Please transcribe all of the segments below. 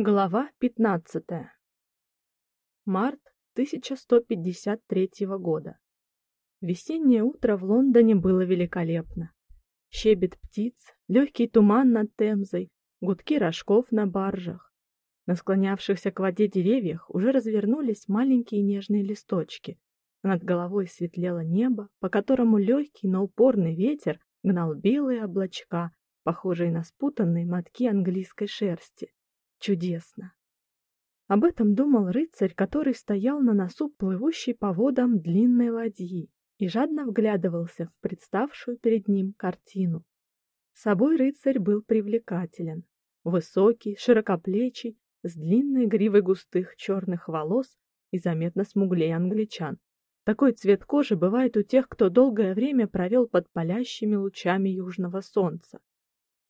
Глава 15. Март 1153 года. Весеннее утро в Лондоне было великолепно. Щебет птиц, легкий туман над Темзой, гудки рожков на баржах. На склонявшихся к воде деревьях уже развернулись маленькие нежные листочки. Над головой светлело небо, по которому легкий, но упорный ветер гнал белые облачка, похожие на спутанные мотки английской шерсти. Чудесно. Об этом думал рыцарь, который стоял на носу плывущей по водам длинной ладьи и жадно вглядывался в представшую перед ним картину. Собой рыцарь был привлекателен. Высокий, широкоплечий, с длинной гривой густых черных волос и заметно смуглее англичан. Такой цвет кожи бывает у тех, кто долгое время провел под палящими лучами южного солнца.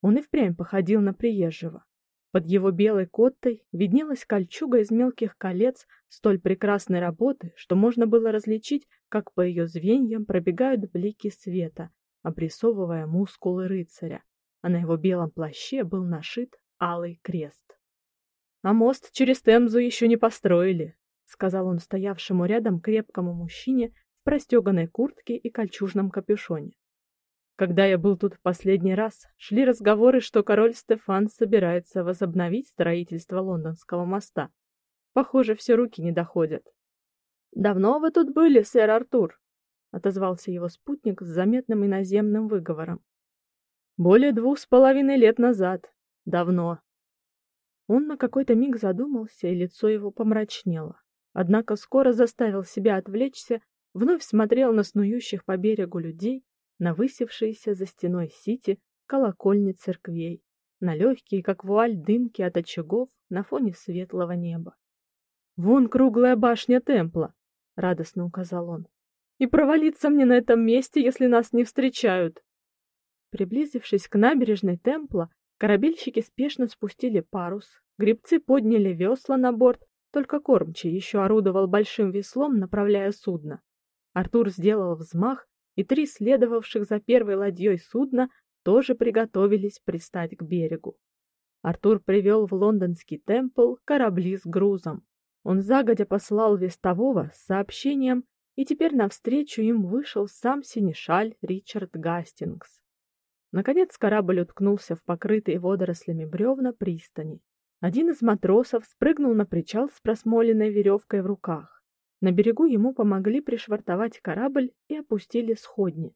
Он и впрямь походил на приезжего. Под его белой коттой виднелась кольчуга из мелких колец столь прекрасной работы, что можно было различить, как по ее звеньям пробегают блики света, обрисовывая мускулы рыцаря, а на его белом плаще был нашит алый крест. А мост через Темзу еще не построили, сказал он стоявшему рядом крепкому мужчине в простеганой куртке и кольчужном капюшоне. Когда я был тут в последний раз, шли разговоры, что король Стефан собирается возобновить строительство лондонского моста. Похоже, все руки не доходят. Давно вы тут были, сэр Артур? отозвался его спутник с заметным иноземным выговором. Более двух с половиной лет назад. Давно. Он на какой-то миг задумался, и лицо его помрачнело. Однако скоро заставил себя отвлечься, вновь смотрел на снующих по берегу людей на высевшиеся за стеной сити колокольни церквей, на легкие, как вуаль, дымки от очагов на фоне светлого неба. Вон круглая башня темпла, радостно указал он. И провалиться мне на этом месте, если нас не встречают. Приблизившись к набережной темпла, корабельщики спешно спустили парус, гребцы подняли весла на борт, только кормчий еще орудовал большим веслом, направляя судно. Артур сделал взмах, и три следовавших за первой ладьей судна тоже приготовились пристать к берегу. Артур привел в лондонский темпл корабли с грузом. Он загодя послал вестового с сообщением, и теперь навстречу им вышел сам синешаль Ричард Гастингс. Наконец корабль уткнулся в покрытые водорослями бревна пристани. Один из матросов спрыгнул на причал с просмоленной веревкой в руках. На берегу ему помогли пришвартовать корабль и опустили сходни.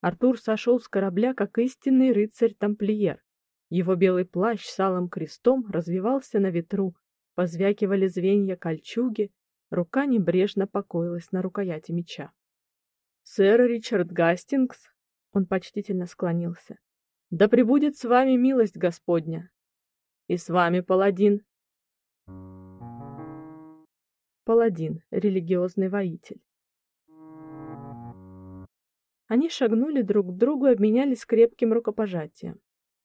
Артур сошел с корабля как истинный рыцарь-тамплиер. Его белый плащ с алым крестом развивался на ветру, позвякивали звенья кольчуги, рука небрежно покоилась на рукояти меча. Сэр Ричард Гастингс, он почтительно склонился. Да пребудет с вами милость Господня. И с вами, паладин паладин, религиозный воитель. Они шагнули друг к другу и обменялись крепким рукопожатием.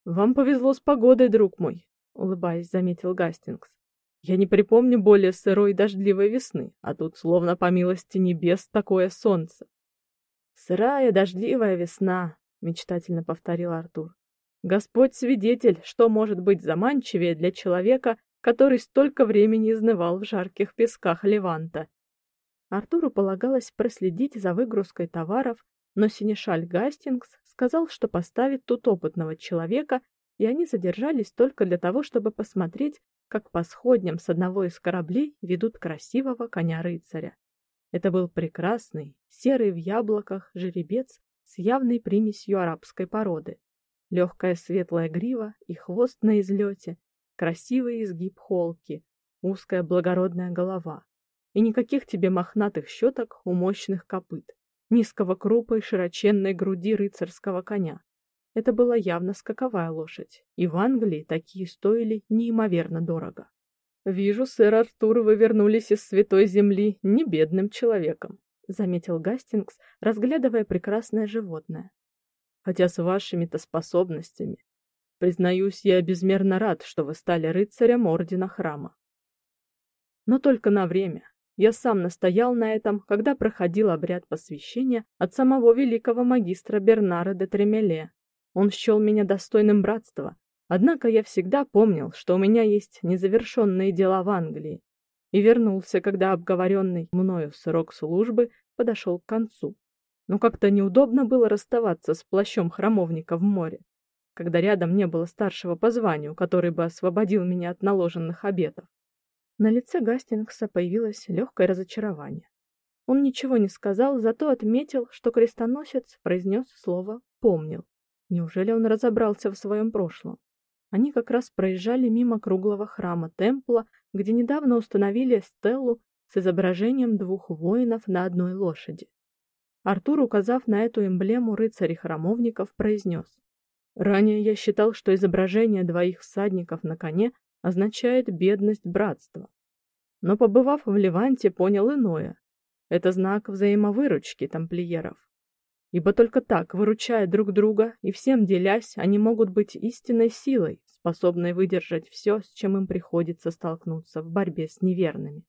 Вам повезло с погодой, друг мой, улыбаясь, заметил Гастингс. Я не припомню более сырой и дождливой весны, а тут словно по милости небес такое солнце. Сырая дождливая весна, мечтательно повторил Артур. Господь свидетель, что может быть заманчивее для человека, который столько времени изнывал в жарких песках Леванта. Артуру полагалось проследить за выгрузкой товаров, но синешаль Гастингс сказал, что поставит тут опытного человека, и они задержались только для того, чтобы посмотреть, как по сходням с одного из кораблей ведут красивого коня-рыцаря. Это был прекрасный, серый в яблоках жеребец с явной примесью арабской породы. Легкая светлая грива и хвост на излете, красивый изгиб холки, узкая благородная голова. И никаких тебе мохнатых щеток у мощных копыт, низкого крупа и широченной груди рыцарского коня. Это была явно скаковая лошадь, и в Англии такие стоили неимоверно дорого. Вижу, сэр Артур, вы вернулись из святой земли не бедным человеком, заметил Гастингс, разглядывая прекрасное животное. Хотя с вашими-то способностями Признаюсь, я безмерно рад, что вы стали рыцарем ордена храма. Но только на время. Я сам настоял на этом, когда проходил обряд посвящения от самого великого магистра Бернара де Тремеле. Он счел меня достойным братства, Однако я всегда помнил, что у меня есть незавершенные дела в Англии, и вернулся, когда обговоренный мною срок службы подошел к концу. Но как-то неудобно было расставаться с плащом храмовника в море, когда рядом не было старшего по званию, который бы освободил меня от наложенных обетов. На лице Гастингса появилось легкое разочарование. Он ничего не сказал, зато отметил, что крестоносец произнес слово «помнил». Неужели он разобрался в своем прошлом? Они как раз проезжали мимо круглого храма Темпла, где недавно установили стелу с изображением двух воинов на одной лошади. Артур, указав на эту эмблему рыцарей-храмовников, произнес. «Ранее я считал, что изображение двоих всадников на коне означает бедность братства. Но, побывав в Леванте, понял иное. Это знак взаимовыручки тамплиеров. Ибо только так, выручая друг друга и всем делясь, они могут быть истинной силой, способной выдержать все, с чем им приходится столкнуться в борьбе с неверными.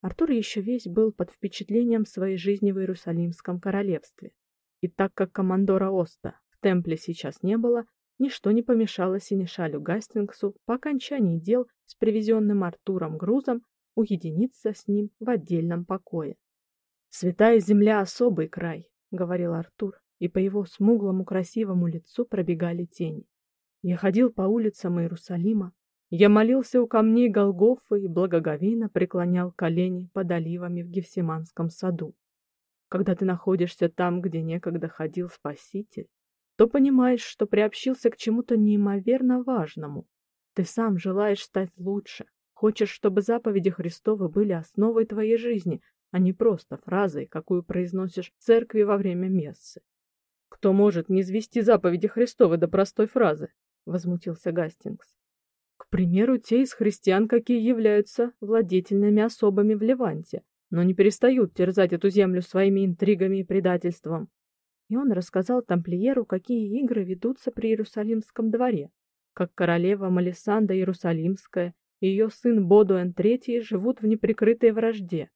Артур еще весь был под впечатлением своей жизни в Иерусалимском королевстве. И так как командора Оста в темпле сейчас не было, ничто не помешало синешалю Гастингсу по окончании дел с привезенным Артуром грузом уединиться с ним в отдельном покое. Святая земля особый край, говорил Артур, и по его смуглому красивому лицу пробегали тени. Я ходил по улицам Иерусалима, я молился у камней Голгофы и благоговейно преклонял колени под оливами в Гефсиманском саду. Когда ты находишься там, где некогда ходил Спаситель, то понимаешь, что приобщился к чему-то неимоверно важному. Ты сам желаешь стать лучше, хочешь, чтобы заповеди Христовы были основой твоей жизни, а не просто фразой, какую произносишь в церкви во время мессы. Кто может не извести заповеди Христовы до простой фразы? возмутился Гастингс. К примеру, те из христиан, какие являются владетельными особами в Леванте, но не перестают терзать эту землю своими интригами и предательством. И он рассказал тамплиеру, какие игры ведутся при Иерусалимском дворе, как королева Малисанда Иерусалимская и ее сын Бодуэн III живут в неприкрытой вражде,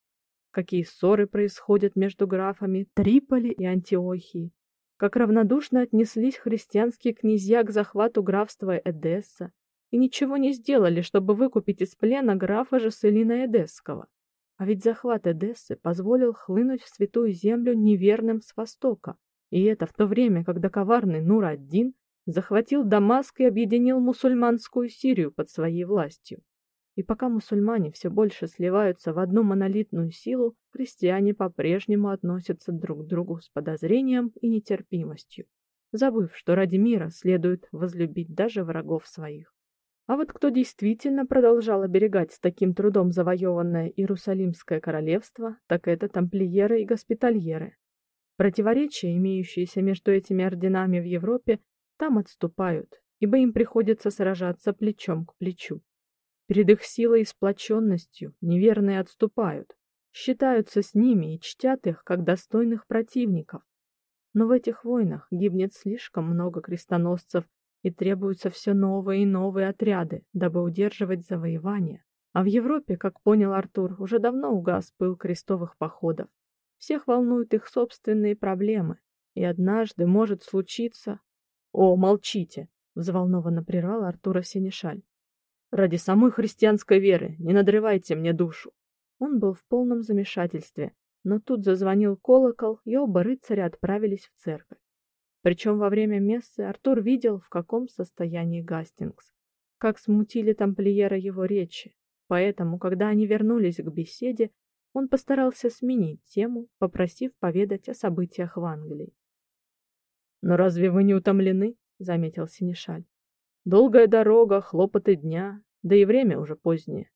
какие ссоры происходят между графами Триполи и Антиохии, как равнодушно отнеслись христианские князья к захвату графства Эдесса и ничего не сделали, чтобы выкупить из плена графа Жаселина Эдесского. А ведь захват Эдессы позволил хлынуть в святую землю неверным с востока, и это в то время, когда коварный Нур-ад-Дин захватил Дамаск и объединил мусульманскую Сирию под своей властью. И пока мусульмане все больше сливаются в одну монолитную силу, христиане по-прежнему относятся друг к другу с подозрением и нетерпимостью, забыв, что ради мира следует возлюбить даже врагов своих. А вот кто действительно продолжал оберегать с таким трудом завоеванное Иерусалимское королевство, так это тамплиеры и госпитальеры. Противоречия, имеющиеся между этими орденами в Европе, там отступают, ибо им приходится сражаться плечом к плечу. Перед их силой и сплоченностью неверные отступают, считаются с ними и чтят их как достойных противников. Но в этих войнах гибнет слишком много крестоносцев, и требуются все новые и новые отряды, дабы удерживать завоевания. А в Европе, как понял Артур, уже давно угас пыл крестовых походов. Всех волнуют их собственные проблемы, и однажды может случиться... О, молчите, взволнованно прервал Артура Сенешаль. Ради самой христианской веры, не надрывайте мне душу. Он был в полном замешательстве, но тут зазвонил колокол, и оба рыцаря отправились в церковь. Причем во время мессы Артур видел, в каком состоянии Гастингс, как смутили тамплиера его речи. Поэтому, когда они вернулись к беседе, он постарался сменить тему, попросив поведать о событиях в Англии. "Но разве вы не утомлены?" заметил Синешаль. Долгая дорога, хлопоты дня, да и время уже позднее.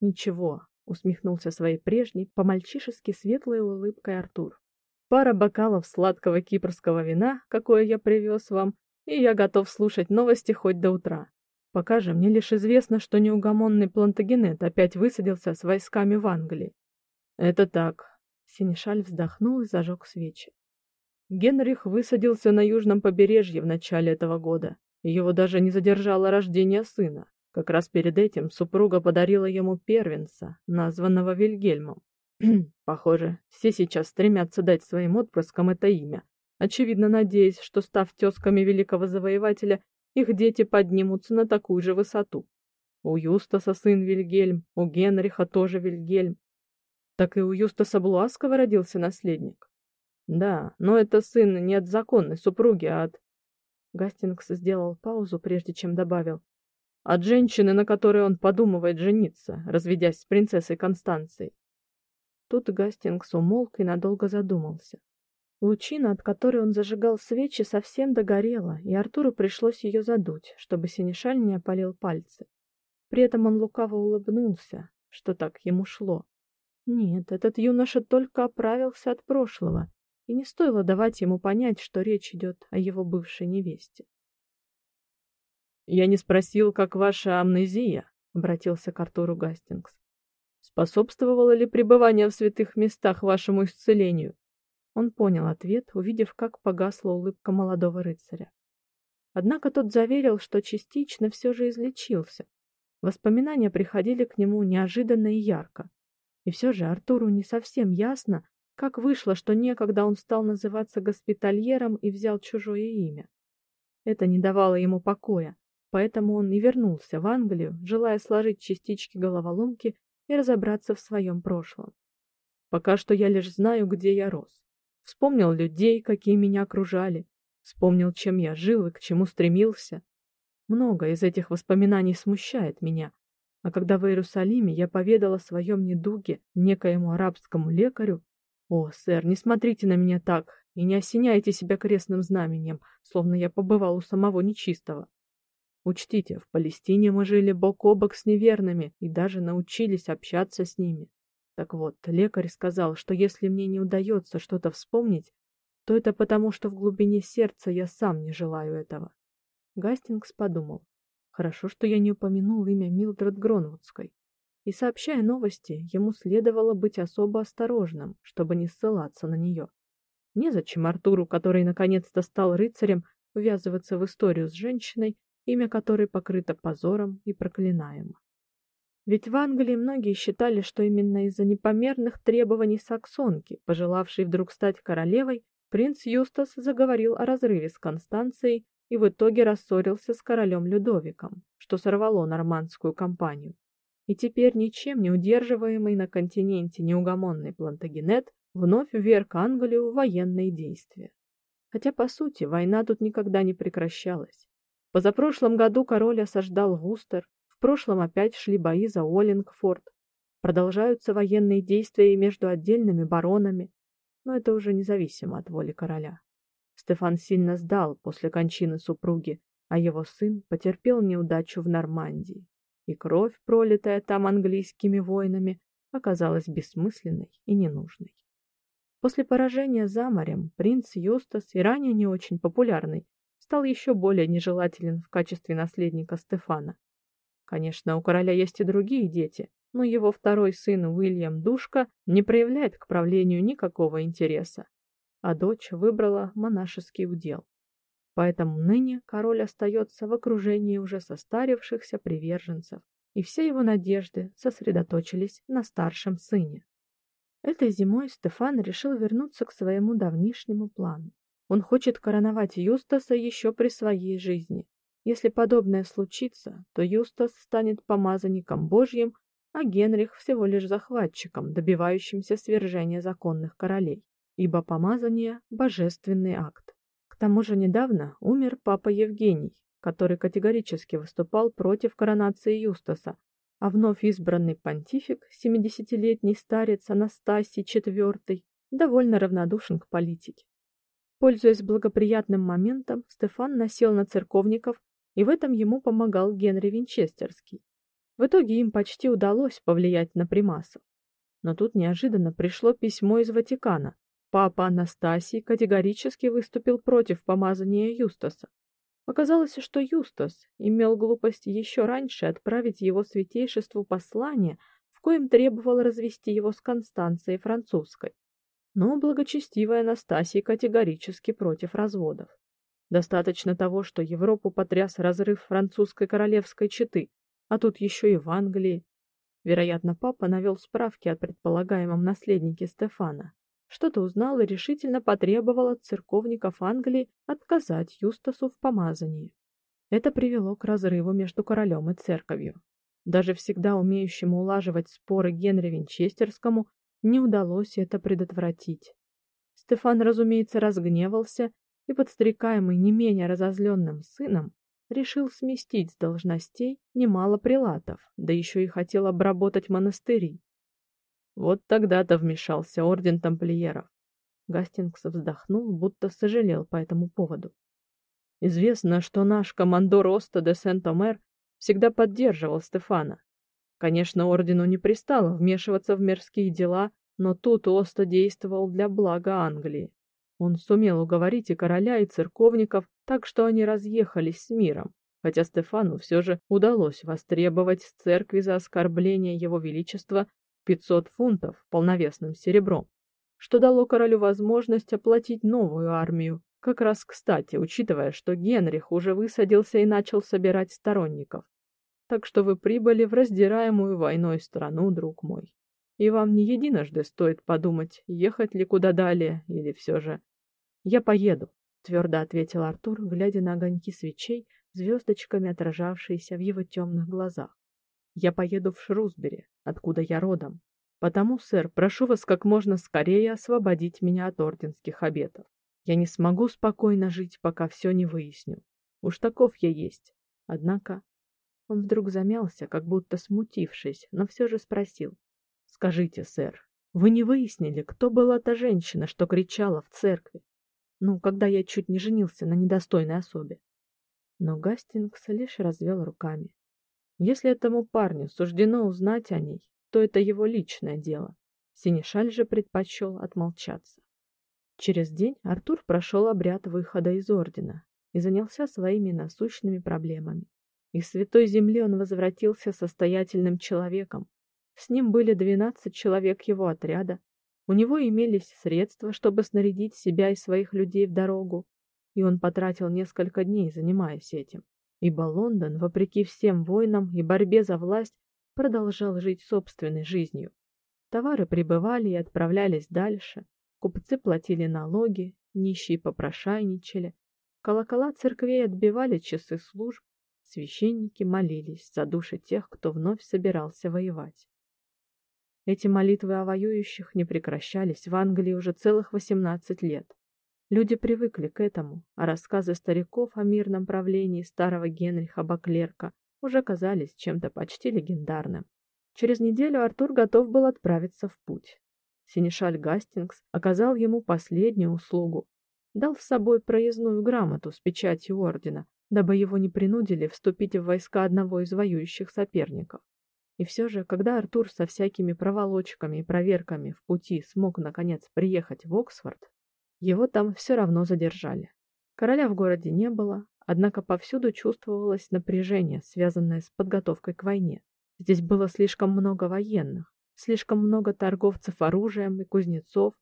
Ничего, усмехнулся своей прежней, по-мальчишески светлой улыбкой Артур. Пара бокалов сладкого кипрского вина, какое я привез вам, и я готов слушать новости хоть до утра. Пока же мне лишь известно, что неугомонный Плантагенет опять высадился с войсками в Англии. Это так. Синешаль вздохнул и зажег свечи. Генрих высадился на южном побережье в начале этого года. Его даже не задержало рождение сына. Как раз перед этим супруга подарила ему первенца, названного Вильгельмом. Похоже, все сейчас стремятся дать своим отпрыскам это имя, очевидно надеясь, что став тёзками великого завоевателя, их дети поднимутся на такую же высоту. У Юстаса сын Вильгельм, у Генриха тоже Вильгельм. Так и у Юстаса Блуаского родился наследник. Да, но это сын не от законной супруги, а от... Гастингс сделал паузу, прежде чем добавил. От женщины, на которой он подумывает жениться, разведясь с принцессой Констанцией. Тут Гастингс умолк и надолго задумался. Лучина, от которой он зажигал свечи, совсем догорела, и Артуру пришлось ее задуть, чтобы синешаль не опалил пальцы. При этом он лукаво улыбнулся, что так ему шло. Нет, этот юноша только оправился от прошлого, и не стоило давать ему понять, что речь идет о его бывшей невесте. Я не спросил, как ваша амнезия, обратился к Артуру Гастингс. Способствовало ли пребывание в святых местах вашему исцелению? Он понял ответ, увидев, как погасла улыбка молодого рыцаря. Однако тот заверил, что частично все же излечился. Воспоминания приходили к нему неожиданно и ярко. И все же Артуру не совсем ясно, как вышло, что некогда он стал называться госпитальером и взял чужое имя. Это не давало ему покоя, поэтому он и вернулся в Англию, желая сложить частички головоломки и разобраться в своем прошлом. Пока что я лишь знаю, где я рос. Вспомнил людей, какие меня окружали, вспомнил, чем я жил и к чему стремился. Много из этих воспоминаний смущает меня. А когда в Иерусалиме я поведал о своем недуге некоему арабскому лекарю, о, сэр, не смотрите на меня так и не осеняйте себя крестным знаменем, словно я побывал у самого нечистого. Учтите, в Палестине мы жили бок о бок с неверными и даже научились общаться с ними. Так вот, лекарь сказал, что если мне не удается что-то вспомнить, то это потому, что в глубине сердца я сам не желаю этого. Гастингс подумал: хорошо, что я не упомянул имя Милдред Гронвудской. И сообщая новости, ему следовало быть особо осторожным, чтобы не ссылаться на нее. Незачем Артуру, который наконец-то стал рыцарем, ввязываться в историю с женщиной, имя которой покрыто позором и проклинаемо. Ведь в Англии многие считали, что именно из-за непомерных требований саксонки, пожелавшей вдруг стать королевой, принц Юстас заговорил о разрыве с Констанцией и в итоге рассорился с королем Людовиком, что сорвало нормандскую кампанию. И теперь ничем не удерживаемый на континенте неугомонный Плантагенет вновь вверг Англию в военные действия. Хотя по сути война тут никогда не прекращалась. Позапрошлом году король осаждал Вустер, прошлом опять шли бои за Оллингфорд. Продолжаются военные действия и между отдельными баронами, но это уже независимо от воли короля. Стефан сильно сдал после кончины супруги, а его сын потерпел неудачу в Нормандии. И кровь, пролитая там английскими воинами, оказалась бессмысленной и ненужной. После поражения за морем принц Юстас, и ранее не очень популярный, стал еще более нежелателен в качестве наследника Стефана. Конечно, у короля есть и другие дети, но его второй сын Уильям Душка не проявляет к правлению никакого интереса, а дочь выбрала монашеский удел. Поэтому ныне король остается в окружении уже состарившихся приверженцев, и все его надежды сосредоточились на старшем сыне. Этой зимой Стефан решил вернуться к своему давнишнему плану. Он хочет короновать Юстаса еще при своей жизни, если подобное случится, то Юстас станет помазанником Божьим, а Генрих всего лишь захватчиком, добивающимся свержения законных королей, ибо помазание божественный акт. К тому же недавно умер папа Евгений, который категорически выступал против коронации Юстаса, а вновь избранный понтифик, семидесятилетний старец Анастасий IV, довольно равнодушен к политике. Пользуясь благоприятным моментом, Стефан насел на церковников и в этом ему помогал Генри Винчестерский. В итоге им почти удалось повлиять на примасов. Но тут неожиданно пришло письмо из Ватикана. Папа Анастасий категорически выступил против помазания Юстаса. Оказалось, что Юстас имел глупость еще раньше отправить его святейшеству послание, в коем требовал развести его с Констанцией французской. Но благочестивая Анастасий категорически против разводов. Достаточно того, что Европу потряс разрыв французской королевской четы, а тут еще и в Англии. Вероятно, папа навел справки о предполагаемом наследнике Стефана. Что-то узнал и решительно потребовал от церковников Англии отказать Юстасу в помазании. Это привело к разрыву между королем и церковью. Даже всегда умеющему улаживать споры Генри Винчестерскому не удалось это предотвратить. Стефан, разумеется, разгневался и, подстрекаемый не менее разозленным сыном, решил сместить с должностей немало прилатов, да еще и хотел обработать монастыри. Вот тогда-то вмешался орден тамплиеров. Гастингс вздохнул, будто сожалел по этому поводу. Известно, что наш командор Оста де Сент-Омер всегда поддерживал Стефана. Конечно, ордену не пристало вмешиваться в мирские дела, но тут Оста действовал для блага Англии. Он сумел уговорить и короля, и церковников, так что они разъехались с миром, хотя Стефану все же удалось востребовать с церкви за оскорбление его величества 500 фунтов полновесным серебром, что дало королю возможность оплатить новую армию, как раз кстати, учитывая, что Генрих уже высадился и начал собирать сторонников. Так что вы прибыли в раздираемую войной страну, друг мой. И вам не единожды стоит подумать, ехать ли куда далее или все же я поеду, твердо ответил Артур, глядя на огоньки свечей, звездочками отражавшиеся в его темных глазах. Я поеду в Шрусбери, откуда я родом. Потому, сэр, прошу вас как можно скорее освободить меня от орденских обетов. Я не смогу спокойно жить, пока все не выясню. Уж таков я есть. Однако он вдруг замялся, как будто смутившись, но все же спросил: "Скажите, сэр, вы не выяснили, кто была та женщина, что кричала в церкви? Ну, когда я чуть не женился на недостойной особе. Но Гастингс лишь развел руками. Если этому парню суждено узнать о ней, то это его личное дело. Синешаль же предпочел отмолчаться. Через день Артур прошел обряд выхода из ордена и занялся своими насущными проблемами. Из святой земли он возвратился состоятельным человеком. С ним были двенадцать человек его отряда, у него имелись средства, чтобы снарядить себя и своих людей в дорогу, и он потратил несколько дней, занимаясь этим. Ибо Лондон, вопреки всем войнам и борьбе за власть, продолжал жить собственной жизнью. Товары прибывали и отправлялись дальше, купцы платили налоги, нищие попрошайничали, колокола церквей отбивали часы служб, священники молились за души тех, кто вновь собирался воевать. Эти молитвы о воюющих не прекращались в Англии уже целых 18 лет. Люди привыкли к этому, а рассказы стариков о мирном правлении старого Генриха Баклерка уже казались чем-то почти легендарным. Через неделю Артур готов был отправиться в путь. Синешаль Гастингс оказал ему последнюю услугу, дал с собой проездную грамоту с печатью ордена, дабы его не принудили вступить в войска одного из воюющих соперников. И все же, когда Артур со всякими проволочками и проверками в пути смог наконец приехать в Оксфорд, его там все равно задержали. Короля в городе не было, однако повсюду чувствовалось напряжение, связанное с подготовкой к войне. Здесь было слишком много военных, слишком много торговцев оружием и кузнецов,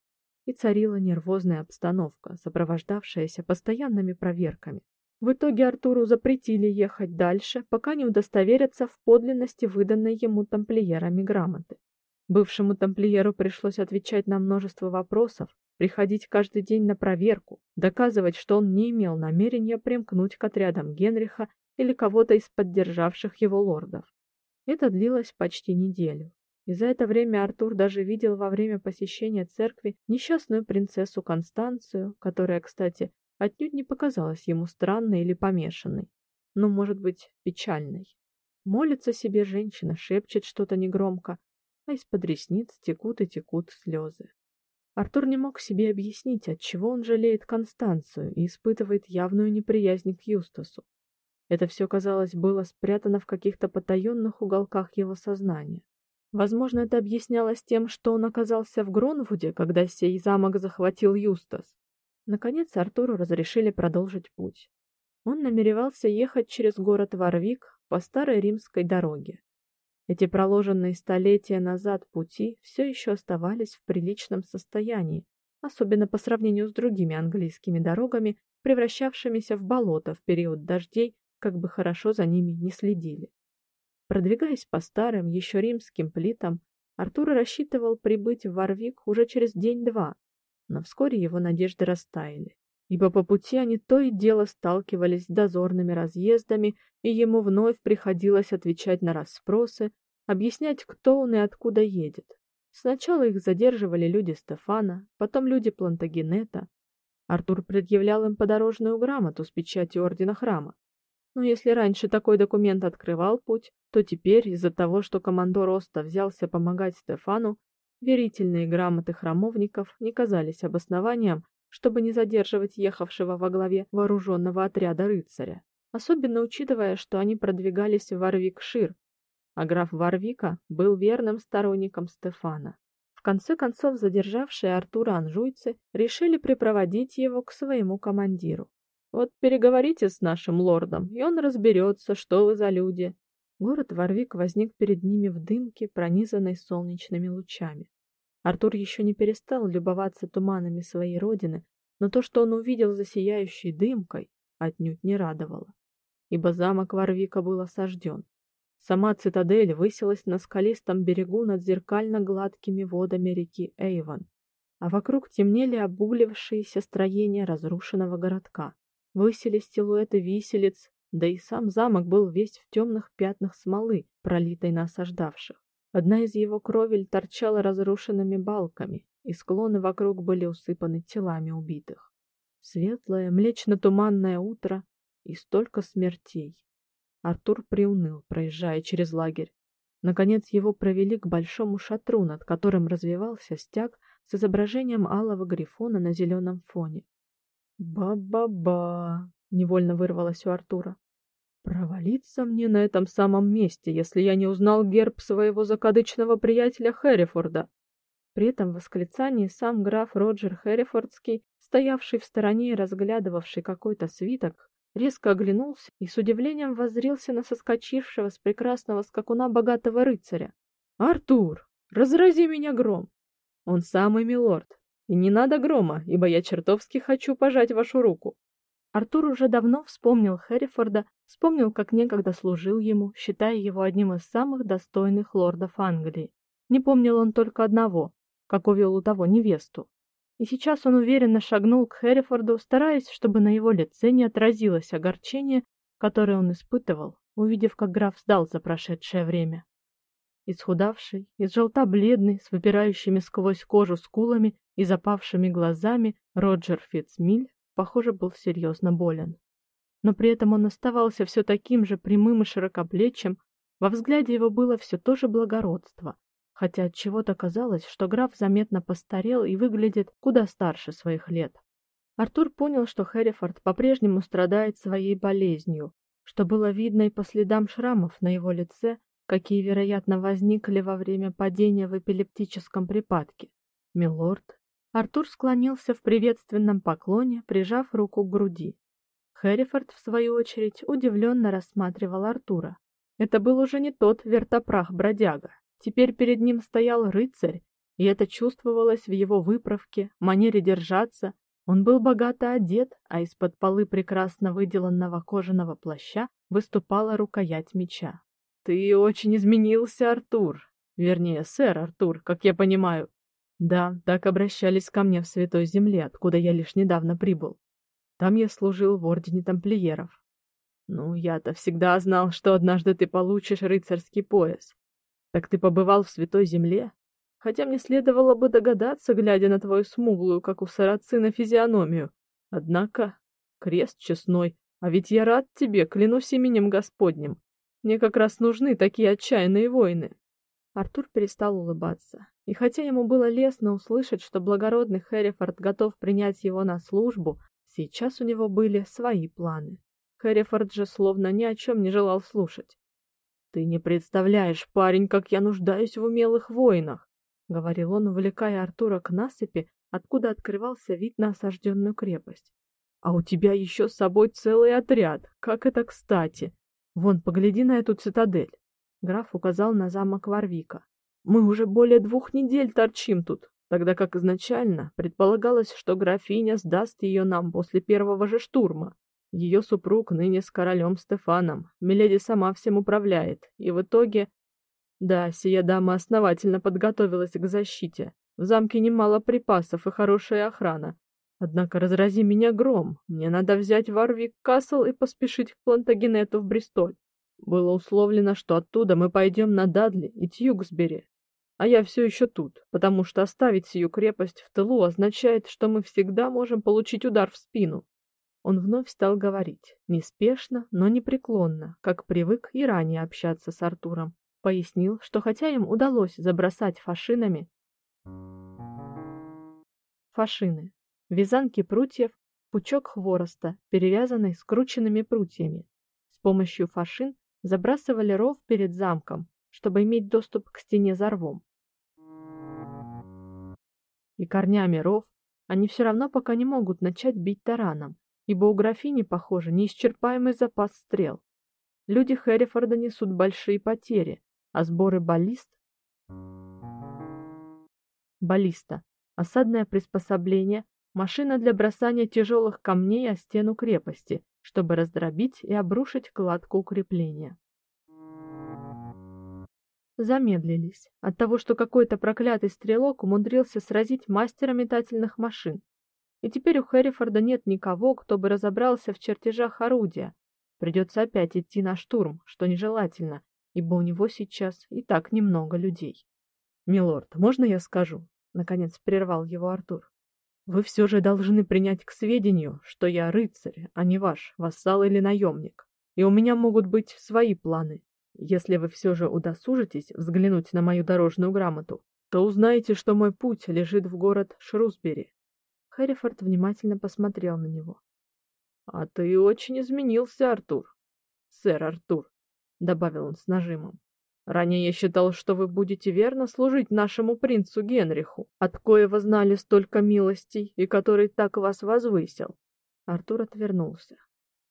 и царила нервозная обстановка, сопровождавшаяся постоянными проверками. В итоге Артуру запретили ехать дальше, пока не удостоверятся в подлинности выданной ему тамплиерами грамоты. Бывшему тамплиеру пришлось отвечать на множество вопросов, приходить каждый день на проверку, доказывать, что он не имел намерения примкнуть к отрядам Генриха или кого-то из поддержавших его лордов. Это длилось почти неделю. И за это время Артур даже видел во время посещения церкви несчастную принцессу Констанцию, которая, кстати, отнюдь не показалась ему странной или помешанной, но, может быть, печальной. Молится себе женщина, шепчет что-то негромко, а из-под ресниц текут и текут слезы. Артур не мог себе объяснить, от чего он жалеет Констанцию и испытывает явную неприязнь к Юстасу. Это все, казалось, было спрятано в каких-то потаенных уголках его сознания. Возможно, это объяснялось тем, что он оказался в Гронвуде, когда сей замок захватил Юстас. Наконец Артуру разрешили продолжить путь. Он намеревался ехать через город Варвик по старой римской дороге. Эти проложенные столетия назад пути все еще оставались в приличном состоянии, особенно по сравнению с другими английскими дорогами, превращавшимися в болото в период дождей, как бы хорошо за ними не следили. Продвигаясь по старым еще римским плитам, Артур рассчитывал прибыть в Варвик уже через день-два, но вскоре его надежды растаяли. Ибо по пути они то и дело сталкивались с дозорными разъездами, и ему вновь приходилось отвечать на расспросы, объяснять, кто он и откуда едет. Сначала их задерживали люди Стефана, потом люди Плантагенета. Артур предъявлял им подорожную грамоту с печатью ордена храма. Но если раньше такой документ открывал путь, то теперь из-за того, что командор Оста взялся помогать Стефану, верительные грамоты храмовников не казались обоснованием, чтобы не задерживать ехавшего во главе вооруженного отряда рыцаря, особенно учитывая, что они продвигались в Варвик-Шир, а граф Варвика был верным сторонником Стефана. В конце концов, задержавшие Артура анжуйцы решили припроводить его к своему командиру. Вот переговорите с нашим лордом, и он разберется, что вы за люди. Город Варвик возник перед ними в дымке, пронизанной солнечными лучами. Артур еще не перестал любоваться туманами своей родины, но то, что он увидел за сияющей дымкой, отнюдь не радовало, ибо замок Варвика был осажден. Сама цитадель высилась на скалистом берегу над зеркально гладкими водами реки Эйвон, а вокруг темнели обуглившиеся строения разрушенного городка. Высились силуэты виселиц, да и сам замок был весь в темных пятнах смолы, пролитой на осаждавших. Одна из его кровель торчала разрушенными балками, и склоны вокруг были усыпаны телами убитых. Светлое, млечно-туманное утро и столько смертей. Артур приуныл, проезжая через лагерь. Наконец его провели к большому шатру, над которым развевался стяг с изображением алого грифона на зеленом фоне. «Ба-ба-ба!» — невольно вырвалось у Артура. «Провалиться мне на этом самом месте, если я не узнал герб своего закадычного приятеля Хэррифорда!» При этом восклицании сам граф Роджер Хэррифордский, стоявший в стороне и разглядывавший какой-то свиток, резко оглянулся и с удивлением воззрился на соскочившего с прекрасного скакуна богатого рыцаря. «Артур, разрази меня гром! Он самый милорд, и не надо грома, ибо я чертовски хочу пожать вашу руку». Артур уже давно вспомнил Хэррифорда, вспомнил, как некогда служил ему, считая его одним из самых достойных лордов Англии. Не помнил он только одного, как увел у того невесту. И сейчас он уверенно шагнул к Хэррифорду, стараясь, чтобы на его лице не отразилось огорчение, которое он испытывал, увидев, как граф сдал за прошедшее время. Исхудавший, изжелта-бледный, с выпирающими сквозь кожу скулами и запавшими глазами, Роджер Фитцмиль, похоже, был серьезно болен. Но при этом он оставался все таким же прямым и широкоплечим, во взгляде его было все то же благородство, хотя от чего-то казалось, что граф заметно постарел и выглядит куда старше своих лет. Артур понял, что Хэррифорд по-прежнему страдает своей болезнью, что было видно и по следам шрамов на его лице, какие, вероятно, возникли во время падения в эпилептическом припадке. Милорд Артур склонился в приветственном поклоне, прижав руку к груди. Хэррифорд, в свою очередь, удивленно рассматривал Артура. Это был уже не тот вертопрах-бродяга, Теперь перед ним стоял рыцарь, и это чувствовалось в его выправке, манере держаться. Он был богато одет, а из-под полы прекрасно выделанного кожаного плаща выступала рукоять меча. Ты очень изменился, Артур. Вернее, сэр Артур, как я понимаю. Да, так обращались ко мне в Святой Земле, откуда я лишь недавно прибыл. Там я служил в ордене тамплиеров. Ну, я-то всегда знал, что однажды ты получишь рыцарский пояс. Так ты побывал в Святой Земле? Хотя мне следовало бы догадаться, глядя на твою смуглую, как у сарацина, физиономию. Однако, крест честной, а ведь я рад тебе, клянусь именем Господним. Мне как раз нужны такие отчаянные воины. Артур перестал улыбаться. И хотя ему было лестно услышать, что благородный Хэррифорд готов принять его на службу, сейчас у него были свои планы. Хэррифорд же словно ни о чем не желал слушать. Ты не представляешь, парень, как я нуждаюсь в умелых воинах, говорил он, увлекая Артура к насыпи, откуда открывался вид на осажденную крепость. А у тебя еще с собой целый отряд. Как это кстати. Вон, погляди на эту цитадель. Граф указал на замок Варвика. Мы уже более двух недель торчим тут, тогда как изначально предполагалось, что графиня сдаст ее нам после первого же штурма. Ее супруг ныне с королем Стефаном. Миледи сама всем управляет, и в итоге... Да, сия дама основательно подготовилась к защите. В замке немало припасов и хорошая охрана. Однако разрази меня гром, мне надо взять Варвик Касл и поспешить к Плантагенету в Бристоль. Было условлено, что оттуда мы пойдем на Дадли и Тьюксбери. А я все еще тут, потому что оставить сию крепость в тылу означает, что мы всегда можем получить удар в спину. Он вновь стал говорить, неспешно, но непреклонно, как привык и ранее общаться с Артуром. Пояснил, что хотя им удалось забросать фашинами... Фашины вязанки прутьев, пучок хвороста, перевязанный скрученными прутьями. С помощью фашин забрасывали ров перед замком, чтобы иметь доступ к стене за рвом. И корнями ров они все равно пока не могут начать бить тараном, ибо у графини, похоже, неисчерпаемый запас стрел. Люди Хэррифорда несут большие потери, а сборы баллист... Баллиста — осадное приспособление, Машина для бросания тяжелых камней о стену крепости, чтобы раздробить и обрушить кладку укрепления. Замедлились от того, что какой-то проклятый стрелок умудрился сразить мастера метательных машин. И теперь у Хэррифорда нет никого, кто бы разобрался в чертежах орудия. Придется опять идти на штурм, что нежелательно, ибо у него сейчас и так немного людей. Милорд, можно я скажу? наконец прервал его Артур. Вы все же должны принять к сведению, что я рыцарь, а не ваш вассал или наемник, и у меня могут быть свои планы. Если вы все же удосужитесь взглянуть на мою дорожную грамоту, то узнаете, что мой путь лежит в город Шрусбери. Хэррифорд внимательно посмотрел на него. А ты очень изменился, Артур. Сэр Артур, добавил он с нажимом. Ранее я считал, что вы будете верно служить нашему принцу Генриху, от коего знали столько милостей и который так вас возвысил. Артур отвернулся.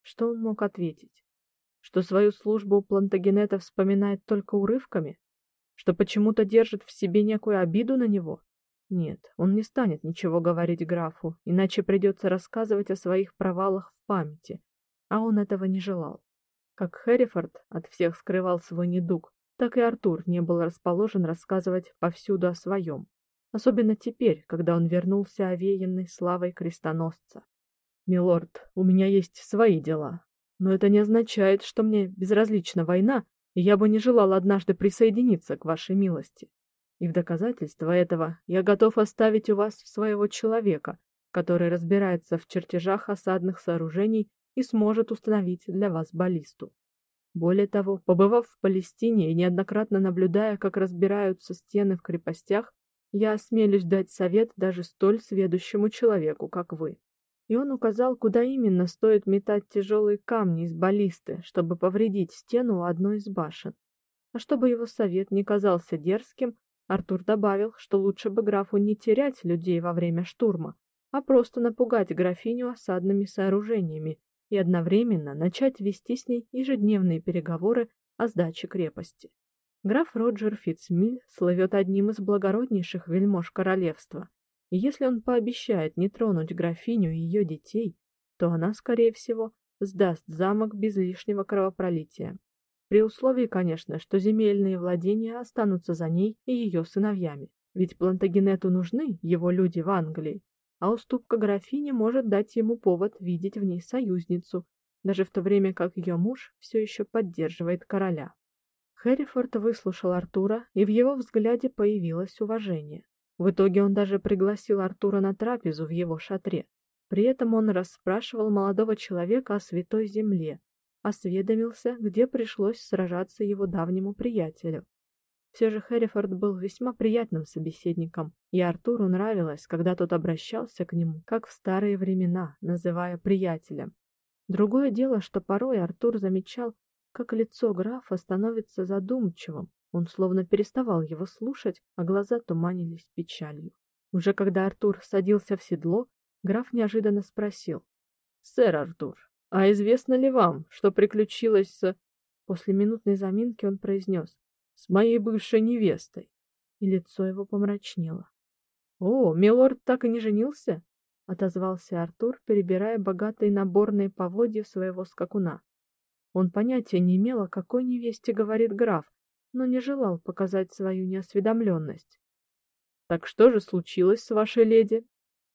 Что он мог ответить? Что свою службу у Плантагенета вспоминает только урывками? Что почему-то держит в себе некую обиду на него? Нет, он не станет ничего говорить графу, иначе придется рассказывать о своих провалах в памяти, а он этого не желал. Как Хэррифорд от всех скрывал свой недуг, так и Артур не был расположен рассказывать повсюду о своем, особенно теперь, когда он вернулся овеянный славой крестоносца. Милорд, у меня есть свои дела, но это не означает, что мне безразлична война, и я бы не желал однажды присоединиться к вашей милости. И в доказательство этого я готов оставить у вас своего человека, который разбирается в чертежах осадных сооружений и сможет установить для вас баллисту. Более того, побывав в Палестине и неоднократно наблюдая, как разбираются стены в крепостях, я осмелюсь дать совет даже столь сведущему человеку, как вы. И он указал, куда именно стоит метать тяжелые камни из баллисты, чтобы повредить стену одной из башен. А чтобы его совет не казался дерзким, Артур добавил, что лучше бы графу не терять людей во время штурма, а просто напугать графиню осадными сооружениями и одновременно начать вести с ней ежедневные переговоры о сдаче крепости. Граф Роджер Фитцмиль слывет одним из благороднейших вельмож королевства, и если он пообещает не тронуть графиню и ее детей, то она, скорее всего, сдаст замок без лишнего кровопролития. При условии, конечно, что земельные владения останутся за ней и ее сыновьями. Ведь Плантагенету нужны его люди в Англии, а уступка графине может дать ему повод видеть в ней союзницу, даже в то время как ее муж все еще поддерживает короля. Хэррифорд выслушал Артура, и в его взгляде появилось уважение. В итоге он даже пригласил Артура на трапезу в его шатре. При этом он расспрашивал молодого человека о святой земле, осведомился, где пришлось сражаться его давнему приятелю. Все же Хэррифорд был весьма приятным собеседником, и Артуру нравилось, когда тот обращался к нему, как в старые времена, называя приятелем. Другое дело, что порой Артур замечал, как лицо графа становится задумчивым. Он словно переставал его слушать, а глаза туманились печалью. Уже когда Артур садился в седло, граф неожиданно спросил: "Сэр Артур, а известно ли вам, что приключилось с После минутной заминки он произнес с моей бывшей невестой. И лицо его помрачнело. О, милорд так и не женился? отозвался Артур, перебирая богатые наборные поводья своего скакуна. Он понятия не имел, о какой невесте говорит граф, но не желал показать свою неосведомленность. Так что же случилось с вашей леди?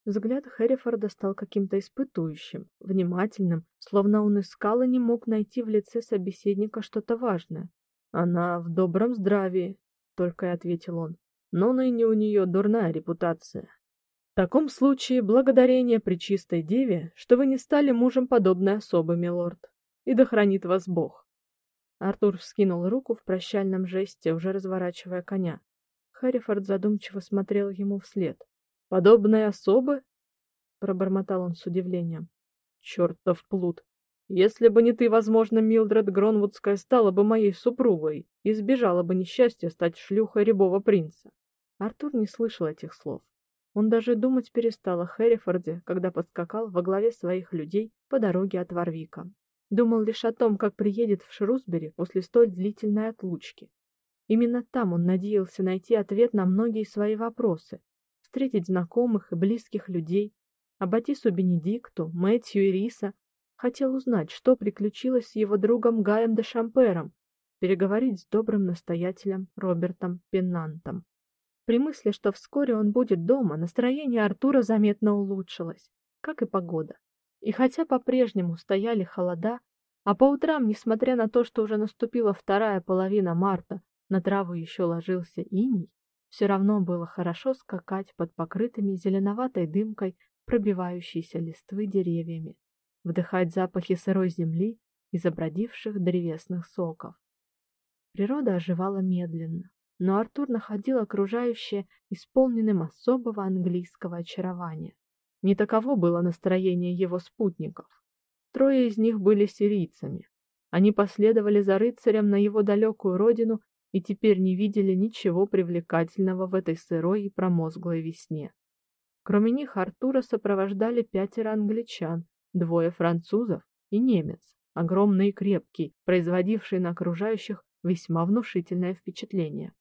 Взгляд Хэррифорда стал каким-то испытующим, внимательным, словно он искал и не мог найти в лице собеседника что-то важное. «Она в добром здравии», — только и ответил он. «Но ныне у нее дурная репутация. В таком случае благодарение Пречистой Деве, что вы не стали мужем подобной особы, милорд, и да хранит вас Бог». Артур вскинул руку в прощальном жесте, уже разворачивая коня. Хэррифорд задумчиво смотрел ему вслед. Подобной особы? пробормотал он с удивлением. Чёртов плут. Если бы не ты, возможно, Милдред Гронвудская стала бы моей супругой и избежала бы несчастья стать шлюхой рябого принца. Артур не слышал этих слов. Он даже думать перестал о Хэррифорде, когда подскакал во главе своих людей по дороге от Варвика. Думал лишь о том, как приедет в Шрусбери после столь длительной отлучки. Именно там он надеялся найти ответ на многие свои вопросы, встретить знакомых и близких людей, Аббатису Бенедикту, Мэтью и Риса, хотел узнать, что приключилось с его другом Гаем де Шампером, переговорить с добрым настоятелем Робертом Пеннантом. При мысли, что вскоре он будет дома, настроение Артура заметно улучшилось, как и погода. И хотя по-прежнему стояли холода, а по утрам, несмотря на то, что уже наступила вторая половина марта, на траву еще ложился иней, все равно было хорошо скакать под покрытыми зеленоватой дымкой пробивающейся листвы деревьями, вдыхать запахи сырой земли и забродивших древесных соков. Природа оживала медленно, но Артур находил окружающее исполненным особого английского очарования. Не таково было настроение его спутников. Трое из них были сирийцами. Они последовали за рыцарем на его далекую родину и теперь не видели ничего привлекательного в этой сырой и промозглой весне. Кроме них Артура сопровождали пятеро англичан, двое французов и немец, огромный и крепкий, производивший на окружающих весьма внушительное впечатление.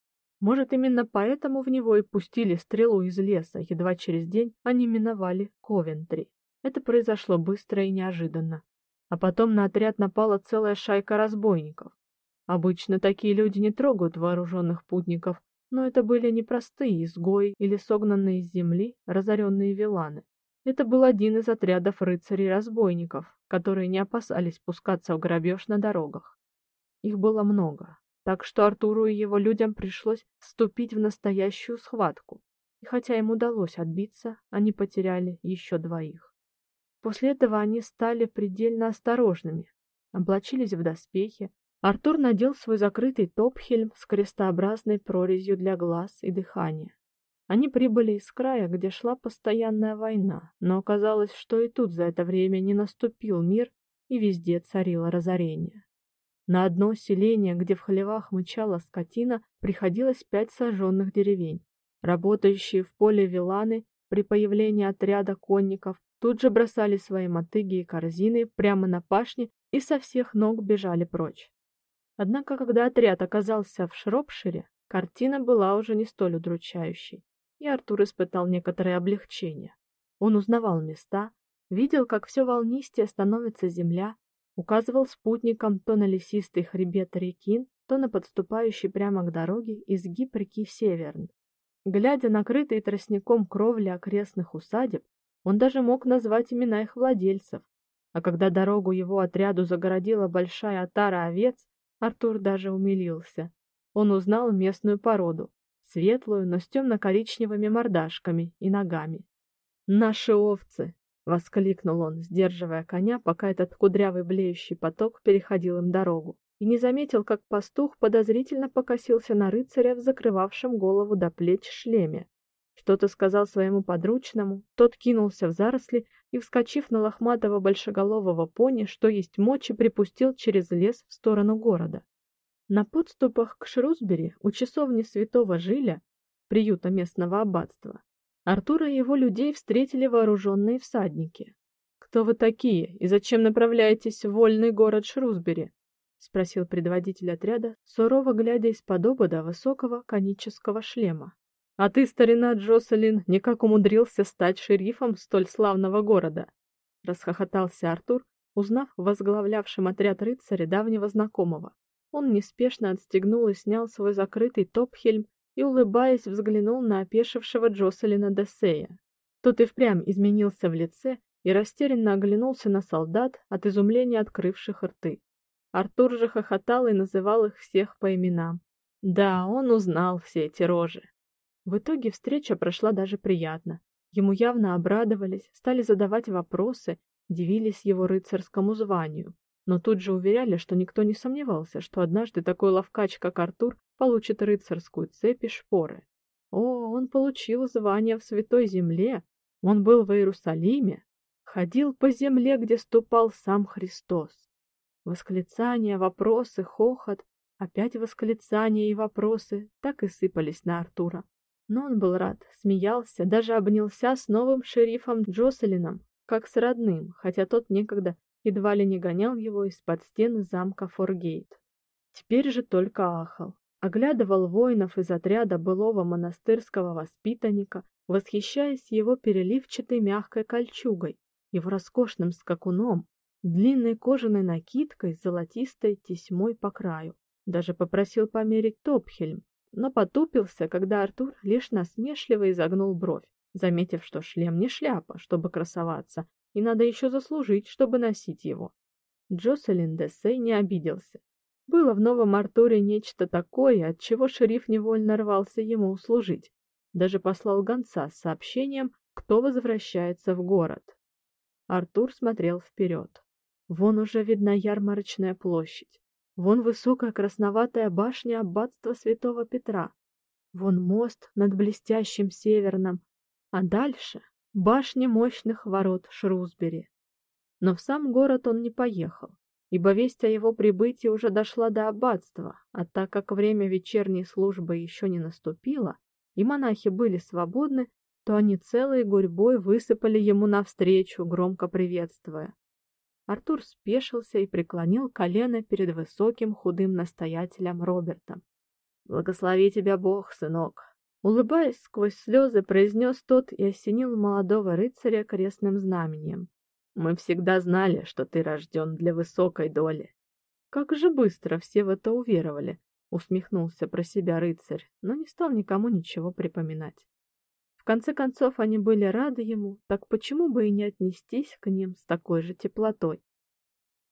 Может, именно поэтому в него и пустили стрелу из леса, едва через день они миновали Ковентри. Это произошло быстро и неожиданно. А потом на отряд напала целая шайка разбойников. Обычно такие люди не трогают вооруженных путников, но это были не простые изгои или согнанные с земли разоренные виланы. Это был один из отрядов рыцарей-разбойников, которые не опасались пускаться в грабеж на дорогах. Их было много, так что Артуру и его людям пришлось вступить в настоящую схватку. И хотя им удалось отбиться, они потеряли еще двоих. После этого они стали предельно осторожными, облачились в доспехи, Артур надел свой закрытый топхельм с крестообразной прорезью для глаз и дыхания. Они прибыли из края, где шла постоянная война, но оказалось, что и тут за это время не наступил мир, и везде царило разорение. На одно селение, где в хлевах мычала скотина, приходилось пять сожженных деревень. Работающие в поле виланы при появлении отряда конников тут же бросали свои мотыги и корзины прямо на пашни и со всех ног бежали прочь. Однако, когда отряд оказался в Шропшире, картина была уже не столь удручающей, и Артур испытал некоторое облегчение. Он узнавал места, видел, как все волнистее становится земля, указывал спутникам то на лесистый хребет Рекин, то на подступающий прямо к дороге изгиб реки Северн. Глядя на крытые тростником кровли окрестных усадеб, он даже мог назвать имена их владельцев. А когда дорогу его отряду загородила большая отара овец, Артур даже умилился. Он узнал местную породу, светлую, но с темно-коричневыми мордашками и ногами. "Наши овцы!" Воскликнул он, сдерживая коня, пока этот кудрявый блеющий поток переходил им дорогу, и не заметил, как пастух подозрительно покосился на рыцаря в закрывавшем голову до плеч шлеме. Что-то сказал своему подручному, тот кинулся в заросли и, вскочив на лохматого большеголового пони, что есть мочи, припустил через лес в сторону города. На подступах к Шрусбери, у часовни Святого Жиля, приюта местного аббатства, Артура и его людей встретили вооруженные всадники. Кто вы такие и зачем направляетесь в вольный город Шрусбери? спросил предводитель отряда, сурово глядя из-под обода высокого конического шлема. А ты, старина Джоселин, никак умудрился стать шерифом столь славного города, расхохотался Артур, узнав возглавлявшим отряд рыцаря давнего знакомого. Он неспешно отстегнул и снял свой закрытый топхельм и улыбаясь взглянул на опешившего Джоселина Десея. Тот и впрямь изменился в лице и растерянно оглянулся на солдат от изумления открывших рты. Артур же хохотал и называл их всех по именам. Да, он узнал все эти рожи. В итоге встреча прошла даже приятно. Ему явно обрадовались, стали задавать вопросы, дивились его рыцарскому званию, но тут же уверяли, что никто не сомневался, что однажды такой ловкач, как Артур, получит рыцарскую цепь и шпоры. О, он получил звание в Святой Земле, он был в Иерусалиме, ходил по земле, где ступал сам Христос. Восклицания, вопросы, хохот, опять восклицания и вопросы так и сыпались на Артура. Но он был рад, смеялся, даже обнялся с новым шерифом Джоселином, как с родным, хотя тот некогда едва ли не гонял его из-под стен замка Форгейт. Теперь же только ахал, оглядывал воинов из отряда былого монастырского воспитанника, восхищаясь его переливчатой мягкой кольчугой, его роскошным скакуном, длинной кожаной накидкой с золотистой тесьмой по краю. Даже попросил померить Топхельм, но потупился, когда Артур лишь насмешливо изогнул бровь, заметив, что шлем не шляпа, чтобы красоваться, и надо еще заслужить, чтобы носить его. Джоселин де Сей не обиделся. Было в Новом Артуре нечто такое, от чего шериф невольно рвался ему услужить. Даже послал гонца с сообщением, кто возвращается в город. Артур смотрел вперед. Вон уже видна ярмарочная площадь. Вон высокая красноватая башня аббатства Святого Петра. Вон мост над блестящим северным, а дальше башни мощных ворот Шрусбери. Но в сам город он не поехал, ибо весть о его прибытии уже дошла до аббатства, а так как время вечерней службы еще не наступило, и монахи были свободны, то они целой гурьбой высыпали ему навстречу, громко приветствуя. Артур спешился и преклонил колено перед высоким худым настоятелем Робертом. Благослови тебя Бог, сынок, улыбаясь сквозь слезы, произнес тот и осенил молодого рыцаря крестным знамением. Мы всегда знали, что ты рожден для высокой доли. Как же быстро все в это уверовали, усмехнулся про себя рыцарь, но не стал никому ничего припоминать. В конце концов, они были рады ему, так почему бы и не отнестись к ним с такой же теплотой?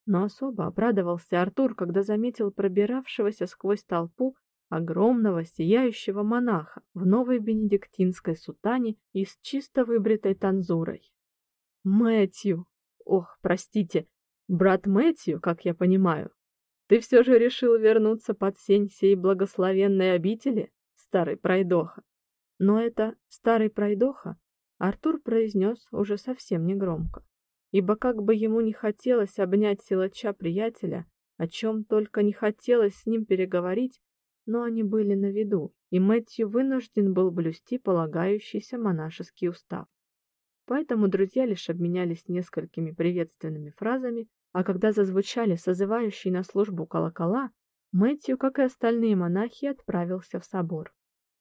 Но особо обрадовался Артур, когда заметил пробиравшегося сквозь толпу огромного сияющего монаха в новой бенедиктинской сутане и с чисто выбритой танзурой. Мэтью. Ох, простите, брат Мэтью, как я понимаю. Ты все же решил вернуться под сень сей благословенной обители, старый пройдоха. Но это старый пройдоха Артур произнес уже совсем негромко, ибо как бы ему не хотелось обнять силача приятеля, о чем только не хотелось с ним переговорить, но они были на виду, и Мэтью вынужден был блюсти полагающийся монашеский устав. Поэтому друзья лишь обменялись несколькими приветственными фразами, а когда зазвучали созывающие на службу колокола, Мэтью, как и остальные монахи, отправился в собор.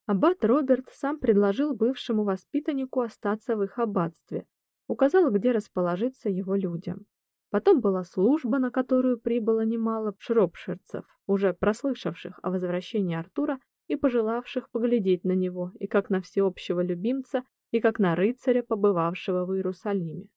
Аббат Роберт сам предложил бывшему воспитаннику остаться в их аббатстве, указал, где расположиться его людям. Потом была служба, на которую прибыло немало шропширцев, уже прослышавших о возвращении Артура и пожелавших поглядеть на него, и как на всеобщего любимца, и как на рыцаря, побывавшего в Иерусалиме.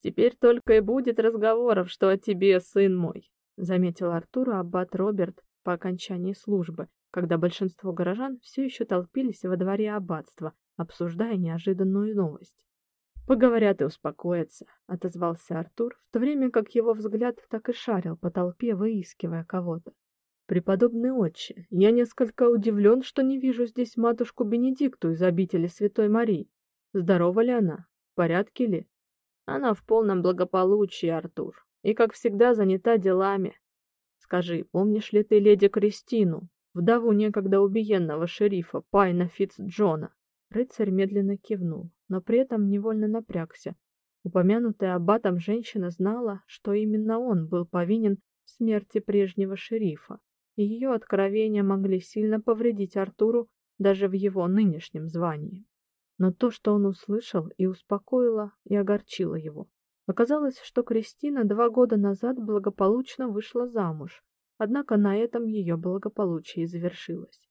Теперь только и будет разговоров, что о тебе, сын мой, заметил Артуру аббат Роберт по окончании службы, когда большинство горожан все еще толпились во дворе аббатства, обсуждая неожиданную новость. Поговорят и успокоятся, отозвался Артур, в то время как его взгляд так и шарил по толпе, выискивая кого-то. Преподобный отче, я несколько удивлен, что не вижу здесь матушку Бенедикту из обители Святой Марии. Здорова ли она? В порядке ли? Она в полном благополучии, Артур, и как всегда занята делами. Скажи, помнишь ли ты леди Кристину, вдову некогда убиенного шерифа Пайна Фитцджона. Рыцарь медленно кивнул, но при этом невольно напрягся. Упомянутая аббатом женщина знала, что именно он был повинен в смерти прежнего шерифа, и ее откровения могли сильно повредить Артуру даже в его нынешнем звании. Но то, что он услышал, и успокоило, и огорчило его. Оказалось, что Кристина два года назад благополучно вышла замуж, Однако на этом ее благополучие завершилось.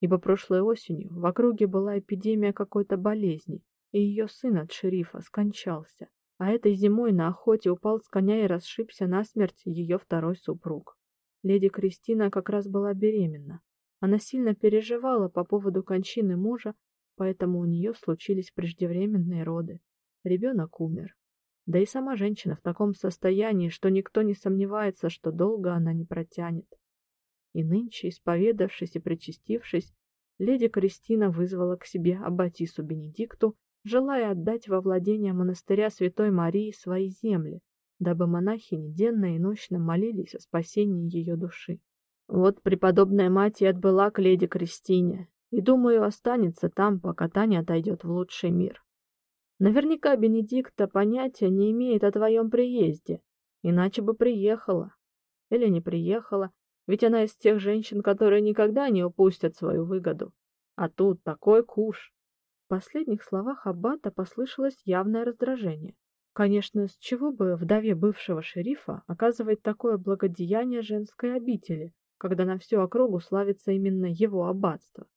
Ибо прошлой осенью в округе была эпидемия какой-то болезни, и ее сын от шерифа скончался, а этой зимой на охоте упал с коня и расшибся насмерть ее второй супруг. Леди Кристина как раз была беременна. Она сильно переживала по поводу кончины мужа, поэтому у нее случились преждевременные роды. Ребенок умер. Да и сама женщина в таком состоянии, что никто не сомневается, что долго она не протянет. И нынче, исповедавшись и причастившись, леди Кристина вызвала к себе аббатису Бенедикту, желая отдать во владение монастыря Святой Марии свои земли, дабы монахини денно и ночно молились о спасении ее души. Вот преподобная мать и отбыла к леди Кристине, и, думаю, останется там, пока та не отойдет в лучший мир. Наверняка Бенедикта понятия не имеет о твоем приезде, иначе бы приехала. Или не приехала, ведь она из тех женщин, которые никогда не упустят свою выгоду. А тут такой куш. В последних словах аббата послышалось явное раздражение. Конечно, с чего бы вдове бывшего шерифа оказывать такое благодеяние женской обители, когда на всю округу славится именно его аббатство?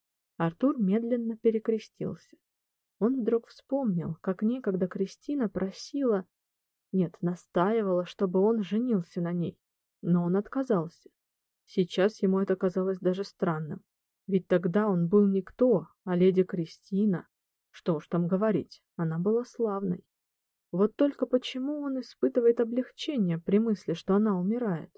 Артур медленно перекрестился. Он вдруг вспомнил, как некогда Кристина просила, нет, настаивала, чтобы он женился на ней, но он отказался. Сейчас ему это казалось даже странным, ведь тогда он был никто, а леди Кристина, что уж там говорить, она была славной. Вот только почему он испытывает облегчение при мысли, что она умирает?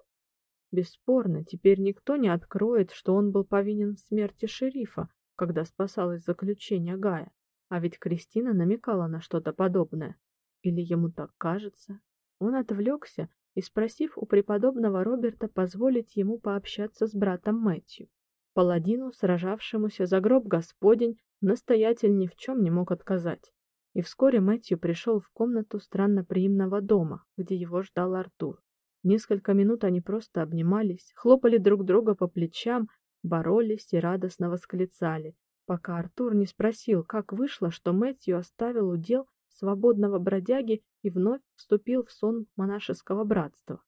Бесспорно, теперь никто не откроет, что он был повинен в смерти шерифа, когда спасал из заключения Гая. А ведь Кристина намекала на что-то подобное. Или ему так кажется? Он отвлекся и, спросив у преподобного Роберта позволить ему пообщаться с братом Мэтью. Паладину, сражавшемуся за гроб Господень, настоятель ни в чем не мог отказать. И вскоре Мэтью пришел в комнату странноприимного дома, где его ждал Артур. Несколько минут они просто обнимались, хлопали друг друга по плечам, боролись и радостно восклицали, пока Артур не спросил, как вышло, что Мэтью оставил удел свободного бродяги и вновь вступил в сон монашеского братства.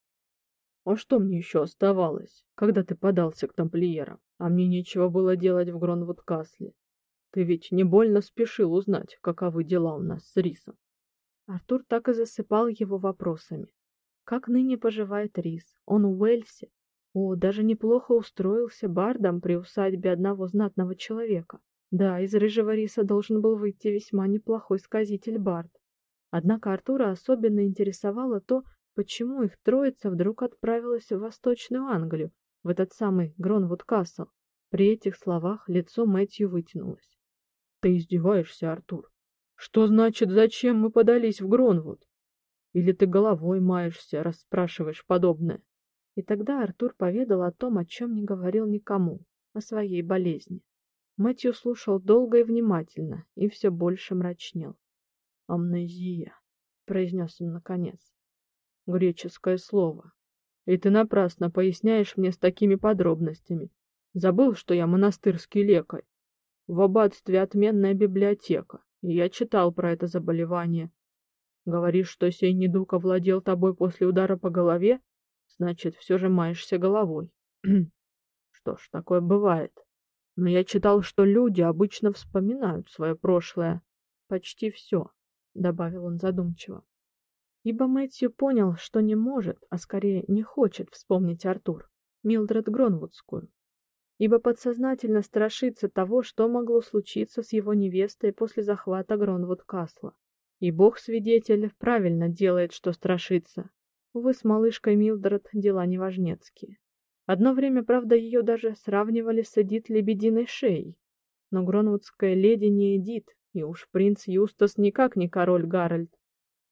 А что мне еще оставалось, когда ты подался к тамплиерам, а мне нечего было делать в Гронвуд-Касле? Ты ведь не больно спешил узнать, каковы дела у нас с Рисом. Артур так и засыпал его вопросами. Как ныне поживает Рис? Он у Уэльсе? О, даже неплохо устроился бардом при усадьбе одного знатного человека. Да, из рыжего риса должен был выйти весьма неплохой сказитель бард. Однако Артура особенно интересовало то, почему их троица вдруг отправилась в Восточную Англию, в этот самый Гронвуд-Касл. При этих словах лицо Мэтью вытянулось. Ты издеваешься, Артур? Что значит, зачем мы подались в Гронвуд? Или ты головой маешься, расспрашиваешь подобное? И тогда Артур поведал о том, о чем не говорил никому, о своей болезни. Мэтью слушал долго и внимательно, и все больше мрачнел. «Амнезия», — произнес он наконец. «Греческое слово. И ты напрасно поясняешь мне с такими подробностями. Забыл, что я монастырский лекарь. В аббатстве отменная библиотека, и я читал про это заболевание. Говоришь, что сей недуг овладел тобой после удара по голове? Значит, все же маешься головой. Что ж, такое бывает. Но я читал, что люди обычно вспоминают свое прошлое. Почти все, добавил он задумчиво. Ибо Мэтью понял, что не может, а скорее не хочет вспомнить Артур, Милдред Гронвудскую. Ибо подсознательно страшится того, что могло случиться с его невестой после захвата Гронвуд-Касла. И Бог свидетель правильно делает, что страшится. Увы, с малышкой Милдред дела неважнецкие. Одно время, правда, ее даже сравнивали с Эдит Лебединой Шеей. Но гронвудская леди не Эдит, и уж принц Юстас никак не король Гарольд.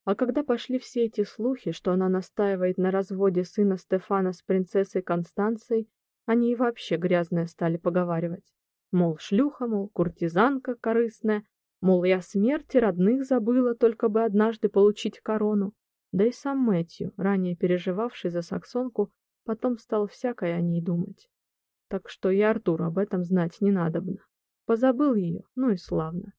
А когда пошли все эти слухи, что она настаивает на разводе сына Стефана с принцессой Констанцией, они и вообще грязное стали поговаривать. Мол, шлюха, мол, куртизанка корыстная, мол, я смерти родных забыла, только бы однажды получить корону. Да и сам Мэтью, ранее переживавший за саксонку, потом стал всякое о ней думать. Так что и Артуру об этом знать не надобно. Позабыл ее, ну и славно.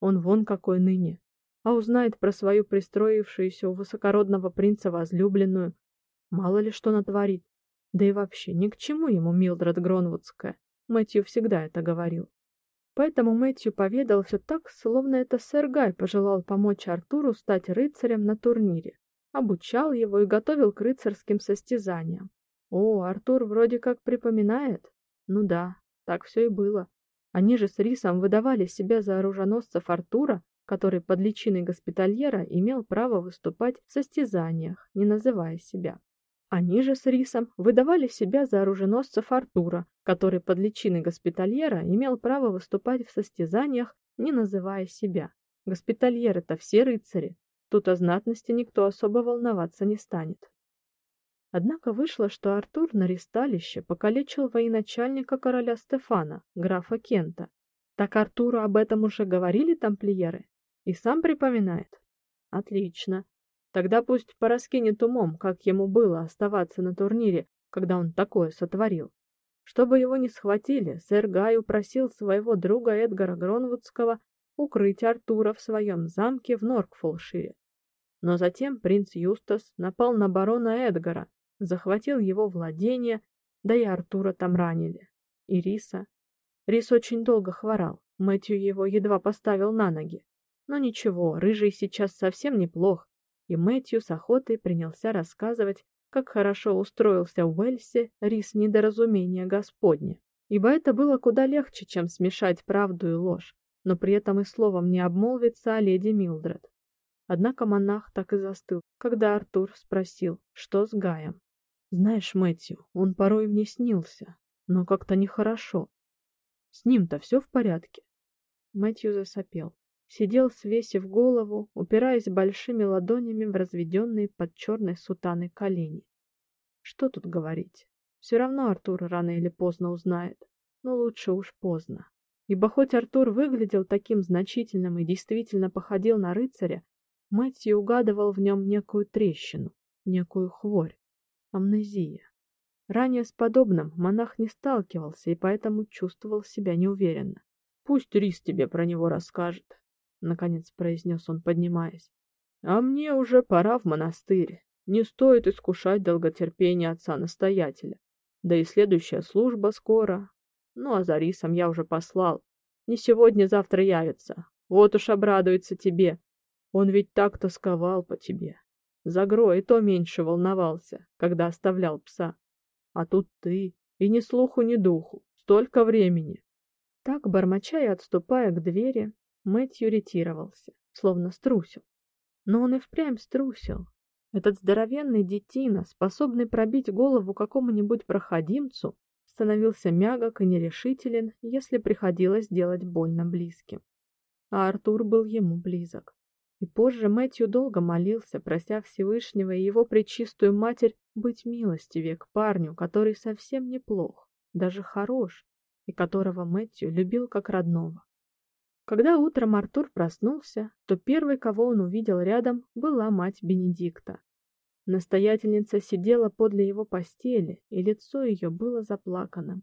Он вон какой ныне. А узнает про свою пристроившуюся у высокородного принца возлюбленную, мало ли что натворит. Да и вообще ни к чему ему Милдред Гронвудская. Мэтью всегда это говорил. Поэтому Мэтью поведал все так, словно это сэр Гай пожелал помочь Артуру стать рыцарем на турнире, обучал его и готовил к рыцарским состязаниям. О, Артур вроде как припоминает. Ну да, так все и было. Они же с Рисом выдавали себя за оруженосцев Артура, который под личиной госпитальера имел право выступать в состязаниях, не называя себя. Они же с Рисом выдавали себя за оруженосцев Артура, который под личиной госпитальера имел право выступать в состязаниях, не называя себя. Госпитальеры-то все рыцари. Тут о знатности никто особо волноваться не станет. Однако вышло, что Артур на ристалище покалечил военачальника короля Стефана, графа Кента. Так Артуру об этом уже говорили тамплиеры? И сам припоминает? Отлично. Тогда пусть пораскинет умом, как ему было оставаться на турнире, когда он такое сотворил. Чтобы его не схватили, сэр Гай упросил своего друга Эдгара Гронвудского укрыть Артура в своем замке в Норкфолшире. Но затем принц Юстас напал на барона Эдгара, захватил его владения, да и Артура там ранили. И Риса. Рис очень долго хворал, Мэтью его едва поставил на ноги. Но ничего, рыжий сейчас совсем неплох, и Мэтью с охотой принялся рассказывать, как хорошо устроился в Уэльсе рис недоразумения Господня. Ибо это было куда легче, чем смешать правду и ложь, но при этом и словом не обмолвиться о леди Милдред. Однако монах так и застыл, когда Артур спросил, что с Гаем. Знаешь, Мэтью, он порой мне снился, но как-то нехорошо. С ним-то все в порядке. Мэтью засопел сидел, свесив голову, упираясь большими ладонями в разведенные под черной сутаной колени. Что тут говорить? Все равно Артур рано или поздно узнает, но лучше уж поздно. Ибо хоть Артур выглядел таким значительным и действительно походил на рыцаря, Мэтью угадывал в нем некую трещину, некую хворь, амнезия. Ранее с подобным монах не сталкивался и поэтому чувствовал себя неуверенно. Пусть Рис тебе про него расскажет наконец произнес он, поднимаясь. А мне уже пора в монастырь. Не стоит искушать долготерпение отца-настоятеля. Да и следующая служба скоро. Ну а за рисом я уже послал. Не сегодня-завтра явится. Вот уж обрадуется тебе. Он ведь так тосковал по тебе. Загро и то меньше волновался, когда оставлял пса. А тут ты, и ни слуху, ни духу. Столько времени. Так, бормоча и отступая к двери, Мэтью ретировался, словно струсил. Но он и впрямь струсил. Этот здоровенный детина, способный пробить голову какому-нибудь проходимцу, становился мягок и нерешителен, если приходилось делать больно близким. А Артур был ему близок. И позже Мэтью долго молился, прося Всевышнего и его пречистую матерь быть милостивее к парню, который совсем неплох, даже хорош, и которого Мэтью любил как родного. Когда утром Артур проснулся, то первой, кого он увидел рядом, была мать Бенедикта. Настоятельница сидела подле его постели, и лицо ее было заплаканным.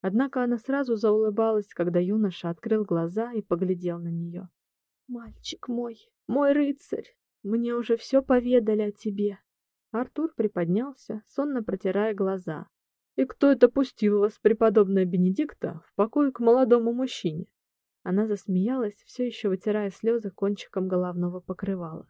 Однако она сразу заулыбалась, когда юноша открыл глаза и поглядел на нее. «Мальчик мой, мой рыцарь, мне уже все поведали о тебе». Артур приподнялся, сонно протирая глаза. «И кто это пустил вас, преподобная Бенедикта, в покой к молодому мужчине?» Она засмеялась, все еще вытирая слезы кончиком головного покрывала.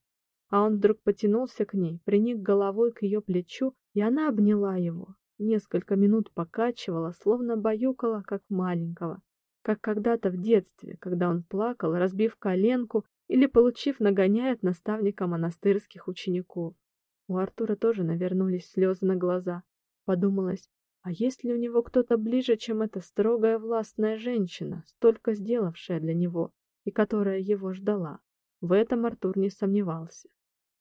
А он вдруг потянулся к ней, приник головой к ее плечу, и она обняла его. Несколько минут покачивала, словно баюкала, как маленького, как когда-то в детстве, когда он плакал, разбив коленку или получив нагоняя от наставника монастырских учеников. У Артура тоже навернулись слезы на глаза. Подумалось, а есть ли у него кто-то ближе, чем эта строгая властная женщина, столько сделавшая для него и которая его ждала? В этом Артур не сомневался.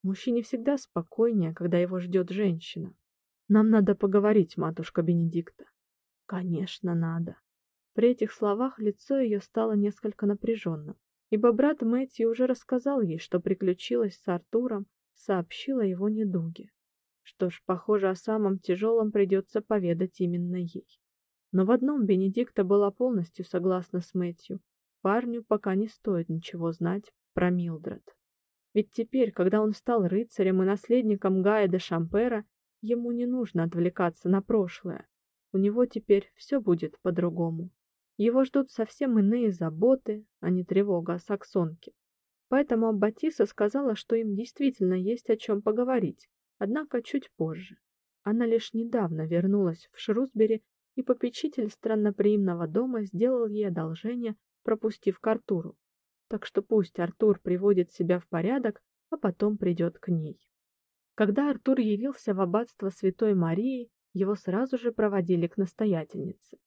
Мужчине всегда спокойнее, когда его ждет женщина. Нам надо поговорить, матушка Бенедикта. Конечно, надо. При этих словах лицо ее стало несколько напряженным, ибо брат Мэтью уже рассказал ей, что приключилось с Артуром, сообщил о его недуге. Что ж, похоже, о самом тяжелом придется поведать именно ей. Но в одном Бенедикта была полностью согласна с Мэтью. Парню пока не стоит ничего знать про Милдред. Ведь теперь, когда он стал рыцарем и наследником Гая де Шампера, ему не нужно отвлекаться на прошлое. У него теперь все будет по-другому. Его ждут совсем иные заботы, а не тревога о саксонке. Поэтому Аббатиса сказала, что им действительно есть о чем поговорить, однако чуть позже. Она лишь недавно вернулась в Шрусбери, и попечитель странноприимного дома сделал ей одолжение, пропустив к Артуру. Так что пусть Артур приводит себя в порядок, а потом придет к ней. Когда Артур явился в аббатство Святой Марии, его сразу же проводили к настоятельнице.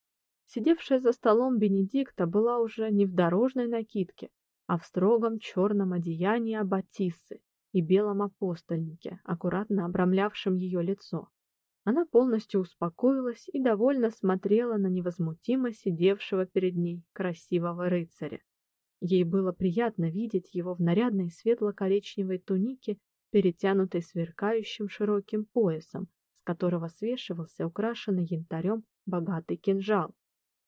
Сидевшая за столом Бенедикта была уже не в дорожной накидке, а в строгом черном одеянии аббатиссы и белом апостольнике, аккуратно обрамлявшем ее лицо. Она полностью успокоилась и довольно смотрела на невозмутимо сидевшего перед ней красивого рыцаря. Ей было приятно видеть его в нарядной светло-коричневой тунике, перетянутой сверкающим широким поясом, с которого свешивался украшенный янтарем богатый кинжал.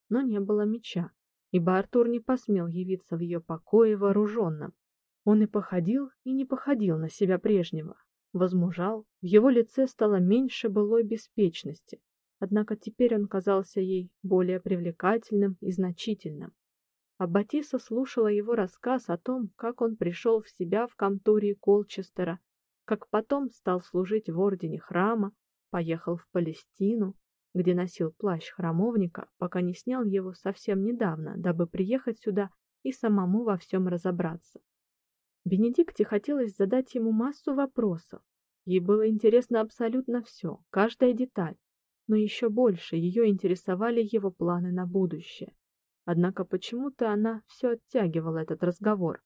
Но не было меча, ибо Артур не посмел явиться в ее покое вооруженным. Он и походил, и не походил на себя прежнего. Возмужал, в его лице стало меньше былой беспечности, однако теперь он казался ей более привлекательным и значительным. А Батиса слушала его рассказ о том, как он пришел в себя в конторе Колчестера, как потом стал служить в ордене храма, поехал в Палестину, где носил плащ храмовника, пока не снял его совсем недавно, дабы приехать сюда и самому во всем разобраться. Бенедикте хотелось задать ему массу вопросов. Ей было интересно абсолютно все, каждая деталь, но еще больше ее интересовали его планы на будущее. Однако почему-то она все оттягивала этот разговор.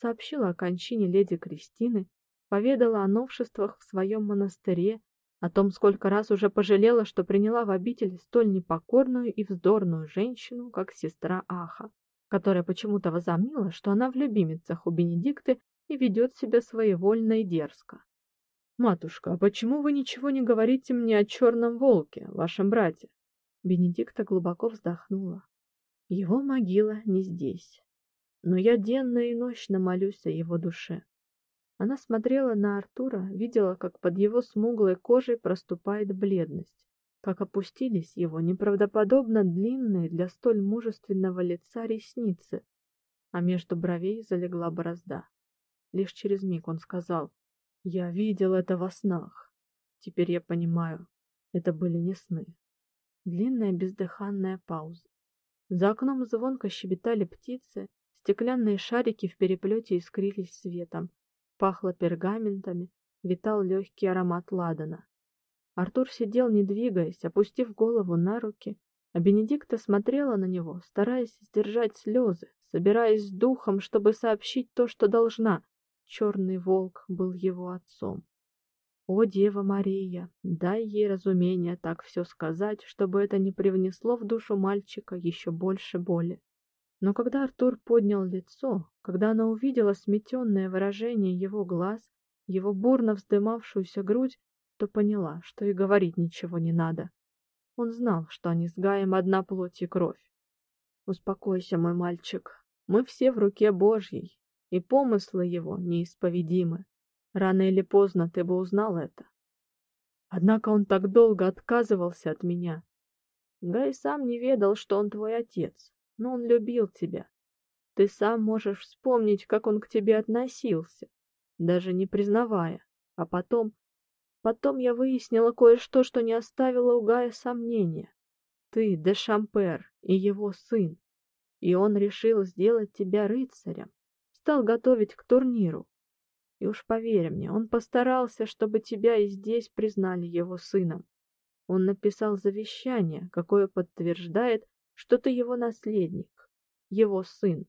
Сообщила о кончине леди Кристины, поведала о новшествах в своем монастыре, о том, сколько раз уже пожалела, что приняла в обитель столь непокорную и вздорную женщину, как сестра Аха, которая почему-то возомнила, что она в любимицах у Бенедикты и ведет себя своевольно и дерзко. Матушка, а почему вы ничего не говорите мне о черном волке, вашем брате? Бенедикта глубоко вздохнула. Его могила не здесь. Но я денно и ночно молюсь о его душе. Она смотрела на Артура, видела, как под его смуглой кожей проступает бледность, как опустились его неправдоподобно длинные для столь мужественного лица ресницы, а между бровей залегла борозда. Лишь через миг он сказал: "Я видел это во снах. Теперь я понимаю, это были не сны". Длинная бездыханная пауза. За окном звонко щебетали птицы, стеклянные шарики в переплете искрились светом, пахло пергаментами, витал легкий аромат ладана. Артур сидел, не двигаясь, опустив голову на руки, а Бенедикта смотрела на него, стараясь сдержать слезы, собираясь с духом, чтобы сообщить то, что должна. Черный волк был его отцом. О, Дева Мария, дай ей разумение так все сказать, чтобы это не привнесло в душу мальчика еще больше боли. Но когда Артур поднял лицо, когда она увидела сметенное выражение его глаз, его бурно вздымавшуюся грудь, то поняла, что и говорить ничего не надо. Он знал, что они с Гаем одна плоть и кровь. Успокойся, мой мальчик. Мы все в руке Божьей, и помыслы его неисповедимы. Рано или поздно ты бы узнал это. Однако он так долго отказывался от меня. Гай сам не ведал, что он твой отец, но он любил тебя. Ты сам можешь вспомнить, как он к тебе относился, даже не признавая. А потом, потом я выяснила кое-что, что не оставило у Гая сомнения. Ты де Шампер и его сын, и он решил сделать тебя рыцарем, стал готовить к турниру. И уж поверь мне, он постарался, чтобы тебя и здесь признали его сыном. Он написал завещание, какое подтверждает, что ты его наследник, его сын.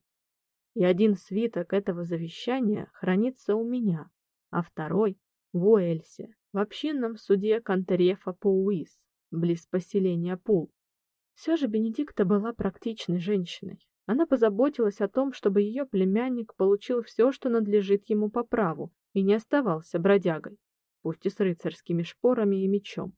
И один свиток этого завещания хранится у меня, а второй в Уэльсе, в общинном суде Кантерефа Пауис, близ поселения Пул. Все же Бенедикта была практичной женщиной. Она позаботилась о том, чтобы ее племянник получил все, что надлежит ему по праву, и не оставался бродягой, пусть и с рыцарскими шпорами и мечом.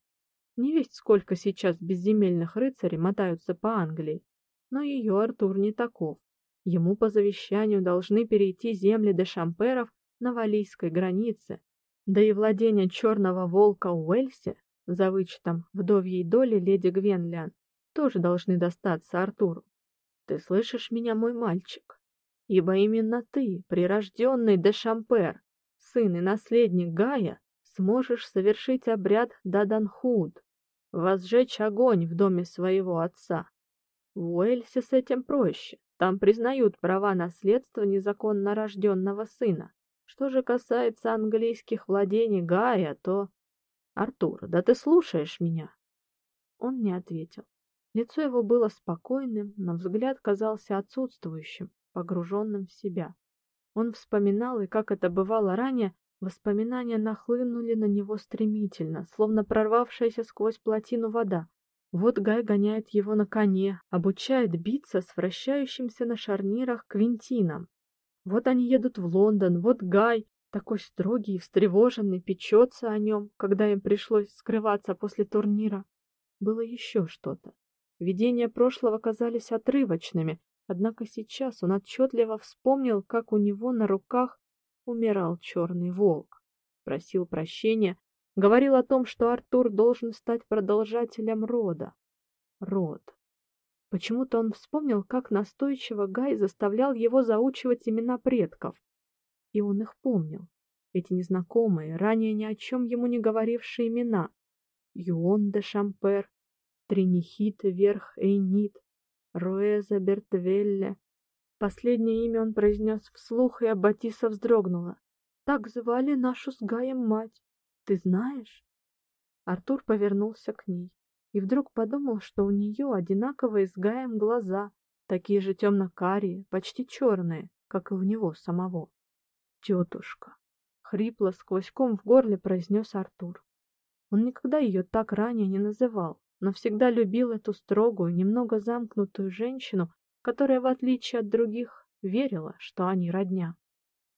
Не весть сколько сейчас безземельных рыцарей мотаются по Англии, но ее Артур не таков. Ему по завещанию должны перейти земли де Шамперов на валийской границе, да и владения черного волка в Уэльсе, за вычетом вдовьей доли леди Гвенлян, тоже должны достаться Артуру. Ты слышишь меня, мой мальчик? Ибо именно ты, прирожденный де Шампер, сын и наследник Гая, сможешь совершить обряд Даданхуд, возжечь огонь в доме своего отца. В Уэльсе с этим проще. Там признают права наследства незаконно рожденного сына. Что же касается английских владений Гая, то... Артур, да ты слушаешь меня? Он не ответил. Лицо его было спокойным, но взгляд казался отсутствующим, погруженным в себя. Он вспоминал, и как это бывало ранее, воспоминания нахлынули на него стремительно, словно прорвавшаяся сквозь плотину вода. Вот Гай гоняет его на коне, обучает биться с вращающимся на шарнирах Квинтином. Вот они едут в Лондон, вот Гай, такой строгий и встревоженный, печется о нем, когда им пришлось скрываться после турнира. Было еще что-то. Видения прошлого казались отрывочными, однако сейчас он отчетливо вспомнил, как у него на руках умирал черный волк. Просил прощения, говорил о том, что Артур должен стать продолжателем рода. Род. Почему-то он вспомнил, как настойчиво Гай заставлял его заучивать имена предков. И он их помнил. Эти незнакомые, ранее ни о чем ему не говорившие имена. Юон де Шампер, Тринихит Верх Эйнит, Руэза Бертвелле. Последнее имя он произнес вслух, и Аббатиса вздрогнула. Так звали нашу с Гаем мать. Ты знаешь? Артур повернулся к ней и вдруг подумал, что у нее одинаковые с Гаем глаза, такие же темно-карие, почти черные, как и у него самого. Тетушка. Хрипло сквозь ком в горле произнес Артур. Он никогда ее так ранее не называл, но всегда любил эту строгую, немного замкнутую женщину, которая, в отличие от других, верила, что они родня.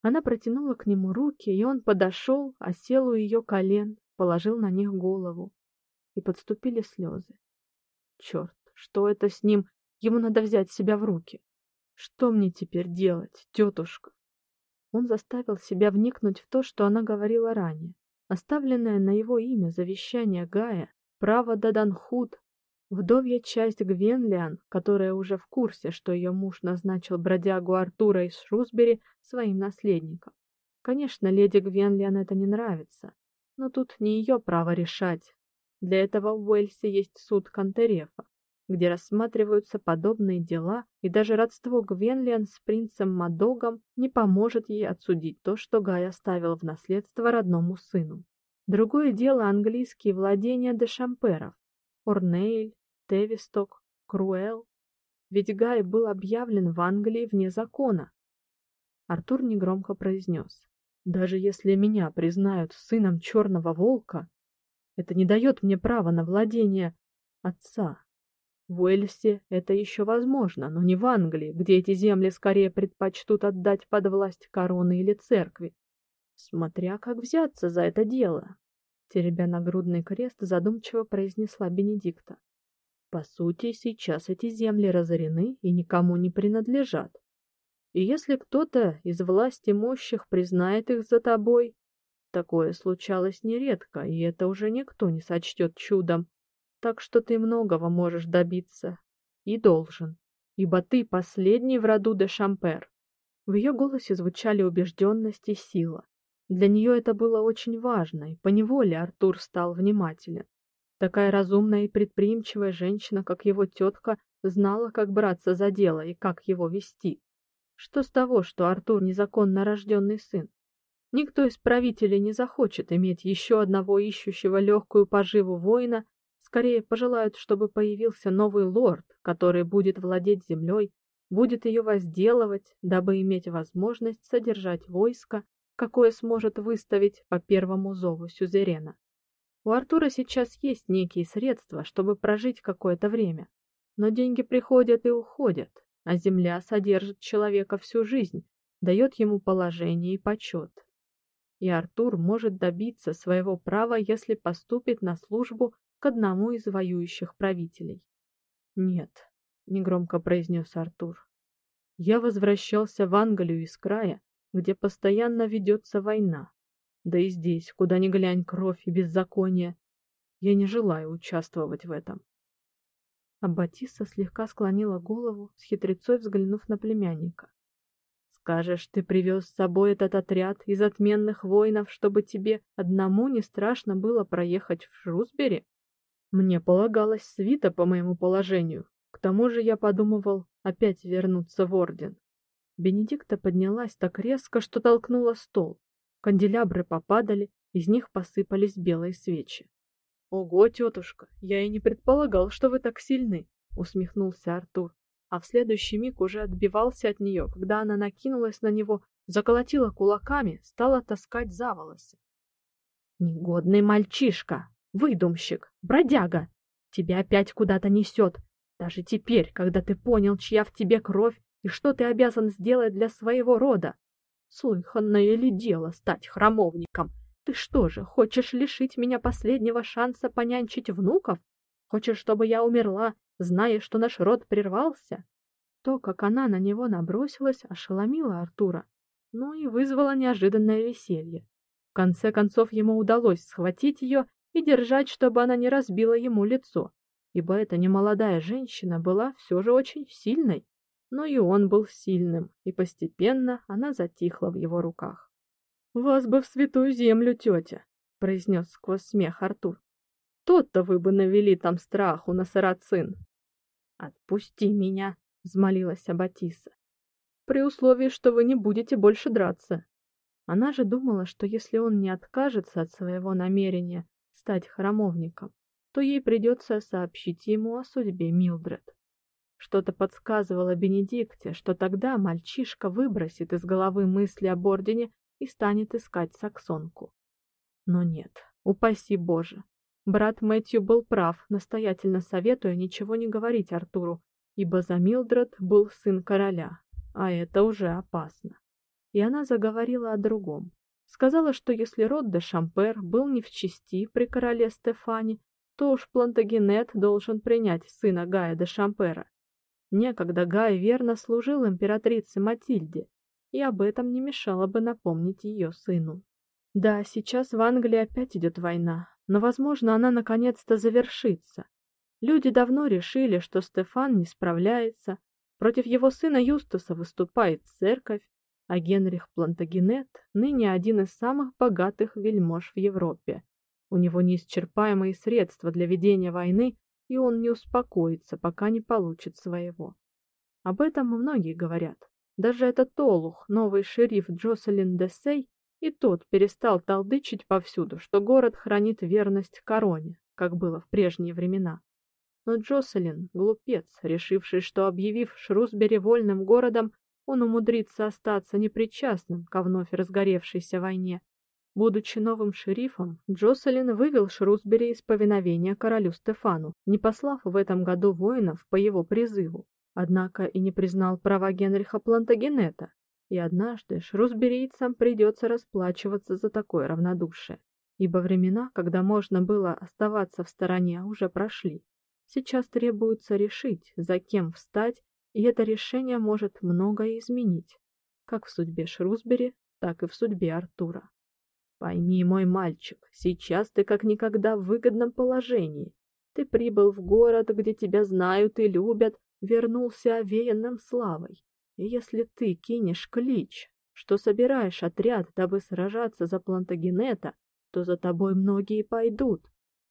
Она протянула к нему руки, и он подошел, осел у ее колен, положил на них голову. И подступили слезы. Черт, что это с ним? Ему надо взять себя в руки. Что мне теперь делать, тетушка? Он заставил себя вникнуть в то, что она говорила ранее. Оставленное на его имя завещание Гая Право Даданхут, вдовья часть Гвенлиан, которая уже в курсе, что ее муж назначил бродягу Артура из Шрусбери своим наследником. Конечно, леди Гвенлиан это не нравится, но тут не ее право решать. Для этого в Уэльсе есть суд Кантерефа, где рассматриваются подобные дела, и даже родство Гвенлиан с принцем Мадогом не поможет ей отсудить то, что Гай оставил в наследство родному сыну. Другое дело английские владения де Шамперов, Орнейль, Тевисток, Круэл. Ведь Гай был объявлен в Англии вне закона. Артур негромко произнес. Даже если меня признают сыном черного волка, это не дает мне права на владение отца. В Уэльсе это еще возможно, но не в Англии, где эти земли скорее предпочтут отдать под власть короны или церкви. Смотря как взяться за это дело. Теребя нагрудный крест, задумчиво произнесла Бенедикта. По сути, сейчас эти земли разорены и никому не принадлежат. И если кто-то из власти мощих признает их за тобой, такое случалось нередко, и это уже никто не сочтет чудом. Так что ты многого можешь добиться и должен, ибо ты последний в роду де Шампер. В ее голосе звучали убежденность и сила. Для нее это было очень важно, и поневоле Артур стал внимателен. Такая разумная и предприимчивая женщина, как его тетка, знала, как браться за дело и как его вести. Что с того, что Артур незаконно рожденный сын? Никто из правителей не захочет иметь еще одного ищущего легкую поживу воина, скорее пожелают, чтобы появился новый лорд, который будет владеть землей, будет ее возделывать, дабы иметь возможность содержать войско какое сможет выставить по первому зову сюзерена. У Артура сейчас есть некие средства, чтобы прожить какое-то время, но деньги приходят и уходят, а земля содержит человека всю жизнь, дает ему положение и почет. И Артур может добиться своего права, если поступит на службу к одному из воюющих правителей. Нет, негромко произнес Артур. Я возвращался в Англию из края, где постоянно ведется война. Да и здесь, куда ни глянь, кровь и беззаконие. Я не желаю участвовать в этом. А Батиса слегка склонила голову, с хитрецой взглянув на племянника. Скажешь, ты привез с собой этот отряд из отменных воинов, чтобы тебе одному не страшно было проехать в Шрусбери? Мне полагалось свита по моему положению. К тому же я подумывал опять вернуться в орден. Бенедикта поднялась так резко, что толкнула стол. Канделябры попадали, из них посыпались белые свечи. Ого, тетушка, я и не предполагал, что вы так сильны, усмехнулся Артур а в следующий миг уже отбивался от нее, когда она накинулась на него, заколотила кулаками, стала таскать за волосы. Негодный мальчишка, выдумщик, бродяга. Тебя опять куда-то несет. Даже теперь, когда ты понял, чья в тебе кровь и что ты обязан сделать для своего рода. Слыханное ли дело стать храмовником? Ты что же, хочешь лишить меня последнего шанса понянчить внуков? Хочешь, чтобы я умерла зная, что наш род прервался. То, как она на него набросилась, ошеломило Артура, но и вызвало неожиданное веселье. В конце концов ему удалось схватить ее и держать, чтобы она не разбила ему лицо, ибо эта немолодая женщина была все же очень сильной, но и он был сильным, и постепенно она затихла в его руках. «Вас бы в святую землю, тетя!» — произнес сквозь смех Артур. «Тот-то вы бы навели там страху на сарацин!» Отпусти меня, взмолилась Абатиса. При условии, что вы не будете больше драться. Она же думала, что если он не откажется от своего намерения стать храмовником, то ей придется сообщить ему о судьбе Милдред. Что-то подсказывало Бенедикте, что тогда мальчишка выбросит из головы мысли об ордене и станет искать саксонку. Но нет, упаси Боже, Брат Мэтью был прав, настоятельно советуя ничего не говорить Артуру, ибо за Милдред был сын короля, а это уже опасно. И она заговорила о другом. Сказала, что если род де Шампер был не в чести при короле Стефане, то уж Плантагенет должен принять сына Гая де Шампера. Некогда Гай верно служил императрице Матильде, и об этом не мешало бы напомнить ее сыну. Да, сейчас в Англии опять идет война, но, возможно, она наконец-то завершится. Люди давно решили, что Стефан не справляется, против его сына Юстуса выступает церковь, а Генрих Плантагенет ныне один из самых богатых вельмож в Европе. У него неисчерпаемые средства для ведения войны, и он не успокоится, пока не получит своего. Об этом многие говорят. Даже этот Толух, новый шериф Джоселин де Сей, и тот перестал толдычить повсюду, что город хранит верность короне, как было в прежние времена. Но Джоселин, глупец, решивший, что объявив Шрусбери вольным городом, он умудрится остаться непричастным к вновь разгоревшейся войне. Будучи новым шерифом, Джоселин вывел Шрусбери из повиновения королю Стефану, не послав в этом году воинов по его призыву, однако и не признал права Генриха Плантагенета, и однажды шрусберийцам придется расплачиваться за такое равнодушие, ибо времена, когда можно было оставаться в стороне, уже прошли. Сейчас требуется решить, за кем встать, и это решение может многое изменить, как в судьбе Шрусбери, так и в судьбе Артура. Пойми, мой мальчик, сейчас ты как никогда в выгодном положении. Ты прибыл в город, где тебя знают и любят, вернулся овеянным славой. И если ты кинешь клич, что собираешь отряд, дабы сражаться за Плантагенета, то за тобой многие пойдут,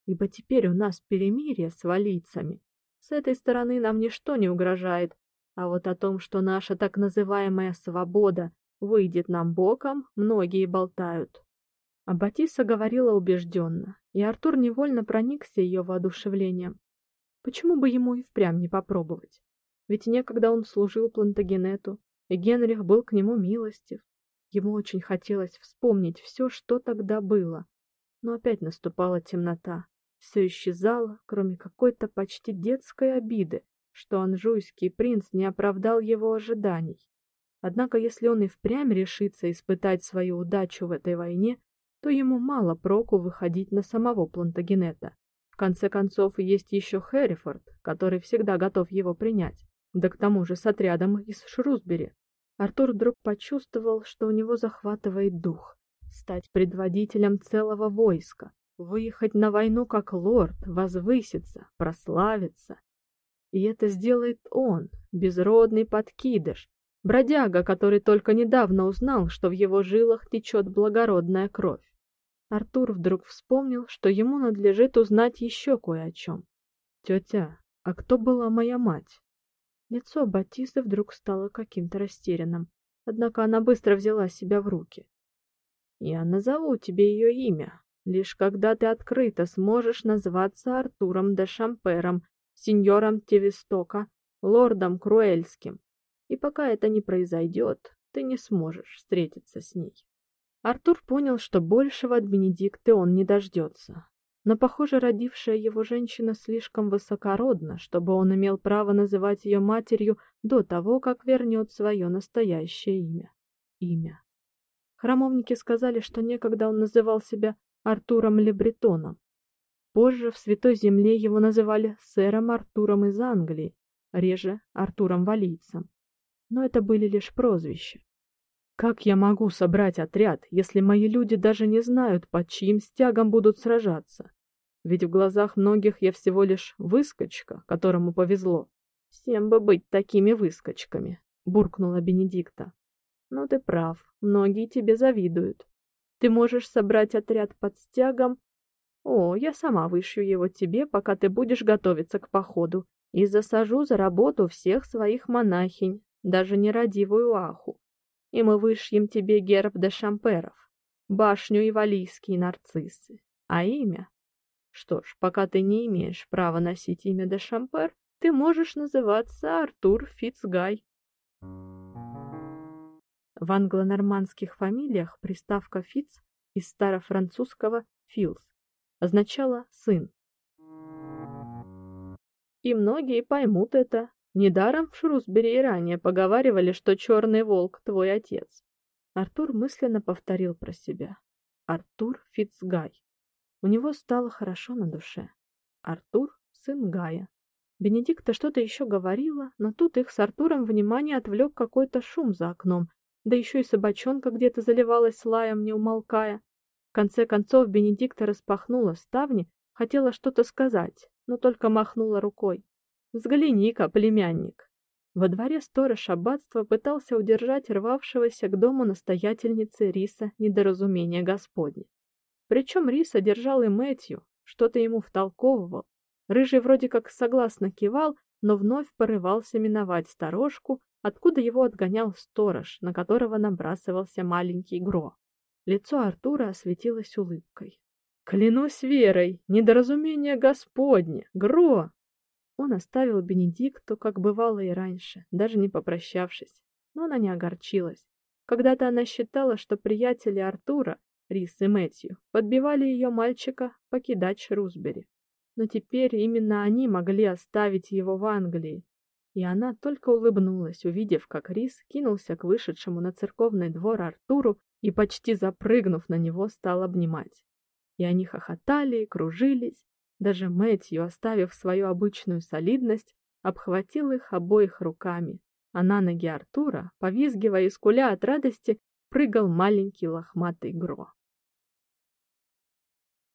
ибо теперь у нас перемирие с валийцами. С этой стороны нам ничто не угрожает, а вот о том, что наша так называемая свобода выйдет нам боком, многие болтают. А Батиса говорила убежденно, и Артур невольно проникся ее воодушевлением. Почему бы ему и впрямь не попробовать? Ведь некогда он служил Плантагенету, и Генрих был к нему милостив. Ему очень хотелось вспомнить все, что тогда было. Но опять наступала темнота. Все исчезало, кроме какой-то почти детской обиды, что анжуйский принц не оправдал его ожиданий. Однако, если он и впрямь решится испытать свою удачу в этой войне, то ему мало проку выходить на самого Плантагенета. В конце концов, есть еще Хэррифорд, который всегда готов его принять да к тому же с отрядом из Шрусбери. Артур вдруг почувствовал, что у него захватывает дух стать предводителем целого войска, выехать на войну как лорд, возвыситься, прославиться. И это сделает он, безродный подкидыш, бродяга, который только недавно узнал, что в его жилах течет благородная кровь. Артур вдруг вспомнил, что ему надлежит узнать еще кое о чем. «Тетя, а кто была моя мать?» Лицо Батисты вдруг стало каким-то растерянным, однако она быстро взяла себя в руки. «Я назову тебе ее имя, лишь когда ты открыто сможешь назваться Артуром де Шампером, сеньором Тевистока, лордом Круэльским. И пока это не произойдет, ты не сможешь встретиться с ней». Артур понял, что большего от Бенедикты он не дождется. Но, похоже, родившая его женщина слишком высокородна, чтобы он имел право называть ее матерью до того, как вернет свое настоящее имя. Имя. Храмовники сказали, что некогда он называл себя Артуром Лебретоном. Позже в Святой Земле его называли сэром Артуром из Англии, реже Артуром Валийцем. Но это были лишь прозвища. Как я могу собрать отряд, если мои люди даже не знают, под чьим стягом будут сражаться? Ведь в глазах многих я всего лишь выскочка, которому повезло. Всем бы быть такими выскочками, буркнула Бенедикта. Но ты прав, многие тебе завидуют. Ты можешь собрать отряд под стягом. О, я сама вышью его тебе, пока ты будешь готовиться к походу, и засажу за работу всех своих монахинь, даже нерадивую Аху. И мы вышьем тебе герб де Шамперов, башню и валийские нарциссы, а имя что ж, пока ты не имеешь права носить имя де Шампер, ты можешь называться Артур Фицгай. В англо-нормандских фамилиях приставка Фиц из старофранцузского Филс означала сын. И многие поймут это. Недаром в Шрусбери и ранее поговаривали, что черный волк твой отец. Артур мысленно повторил про себя. Артур Фицгай. У него стало хорошо на душе. Артур сын Гая. Бенедикта что-то еще говорила, но тут их с Артуром внимание отвлек какой-то шум за окном, да еще и собачонка где-то заливалась лаем, не умолкая. В конце концов Бенедикта распахнула ставни, хотела что-то сказать, но только махнула рукой. Взгляни-ка, племянник. Во дворе сторож аббатства пытался удержать рвавшегося к дому настоятельницы Риса недоразумение Господне. Причем Ри содержал и Мэтью, что-то ему втолковывал. Рыжий вроде как согласно кивал, но вновь порывался миновать сторожку, откуда его отгонял сторож, на которого набрасывался маленький Гро. Лицо Артура осветилось улыбкой. «Клянусь верой, недоразумение Господне! Гро!» Он оставил Бенедикту, как бывало и раньше, даже не попрощавшись. Но она не огорчилась. Когда-то она считала, что приятели Артура Рис и Мэтью, подбивали ее мальчика покидать Шрусбери. Но теперь именно они могли оставить его в Англии, и она только улыбнулась, увидев, как Рис кинулся к вышедшему на церковный двор Артуру и почти запрыгнув на него, стал обнимать. И они хохотали кружились. Даже Мэтью, оставив свою обычную солидность, обхватил их обоих руками, а на ноги Артура, повизгивая и скуля от радости, прыгал маленький лохматый Гро.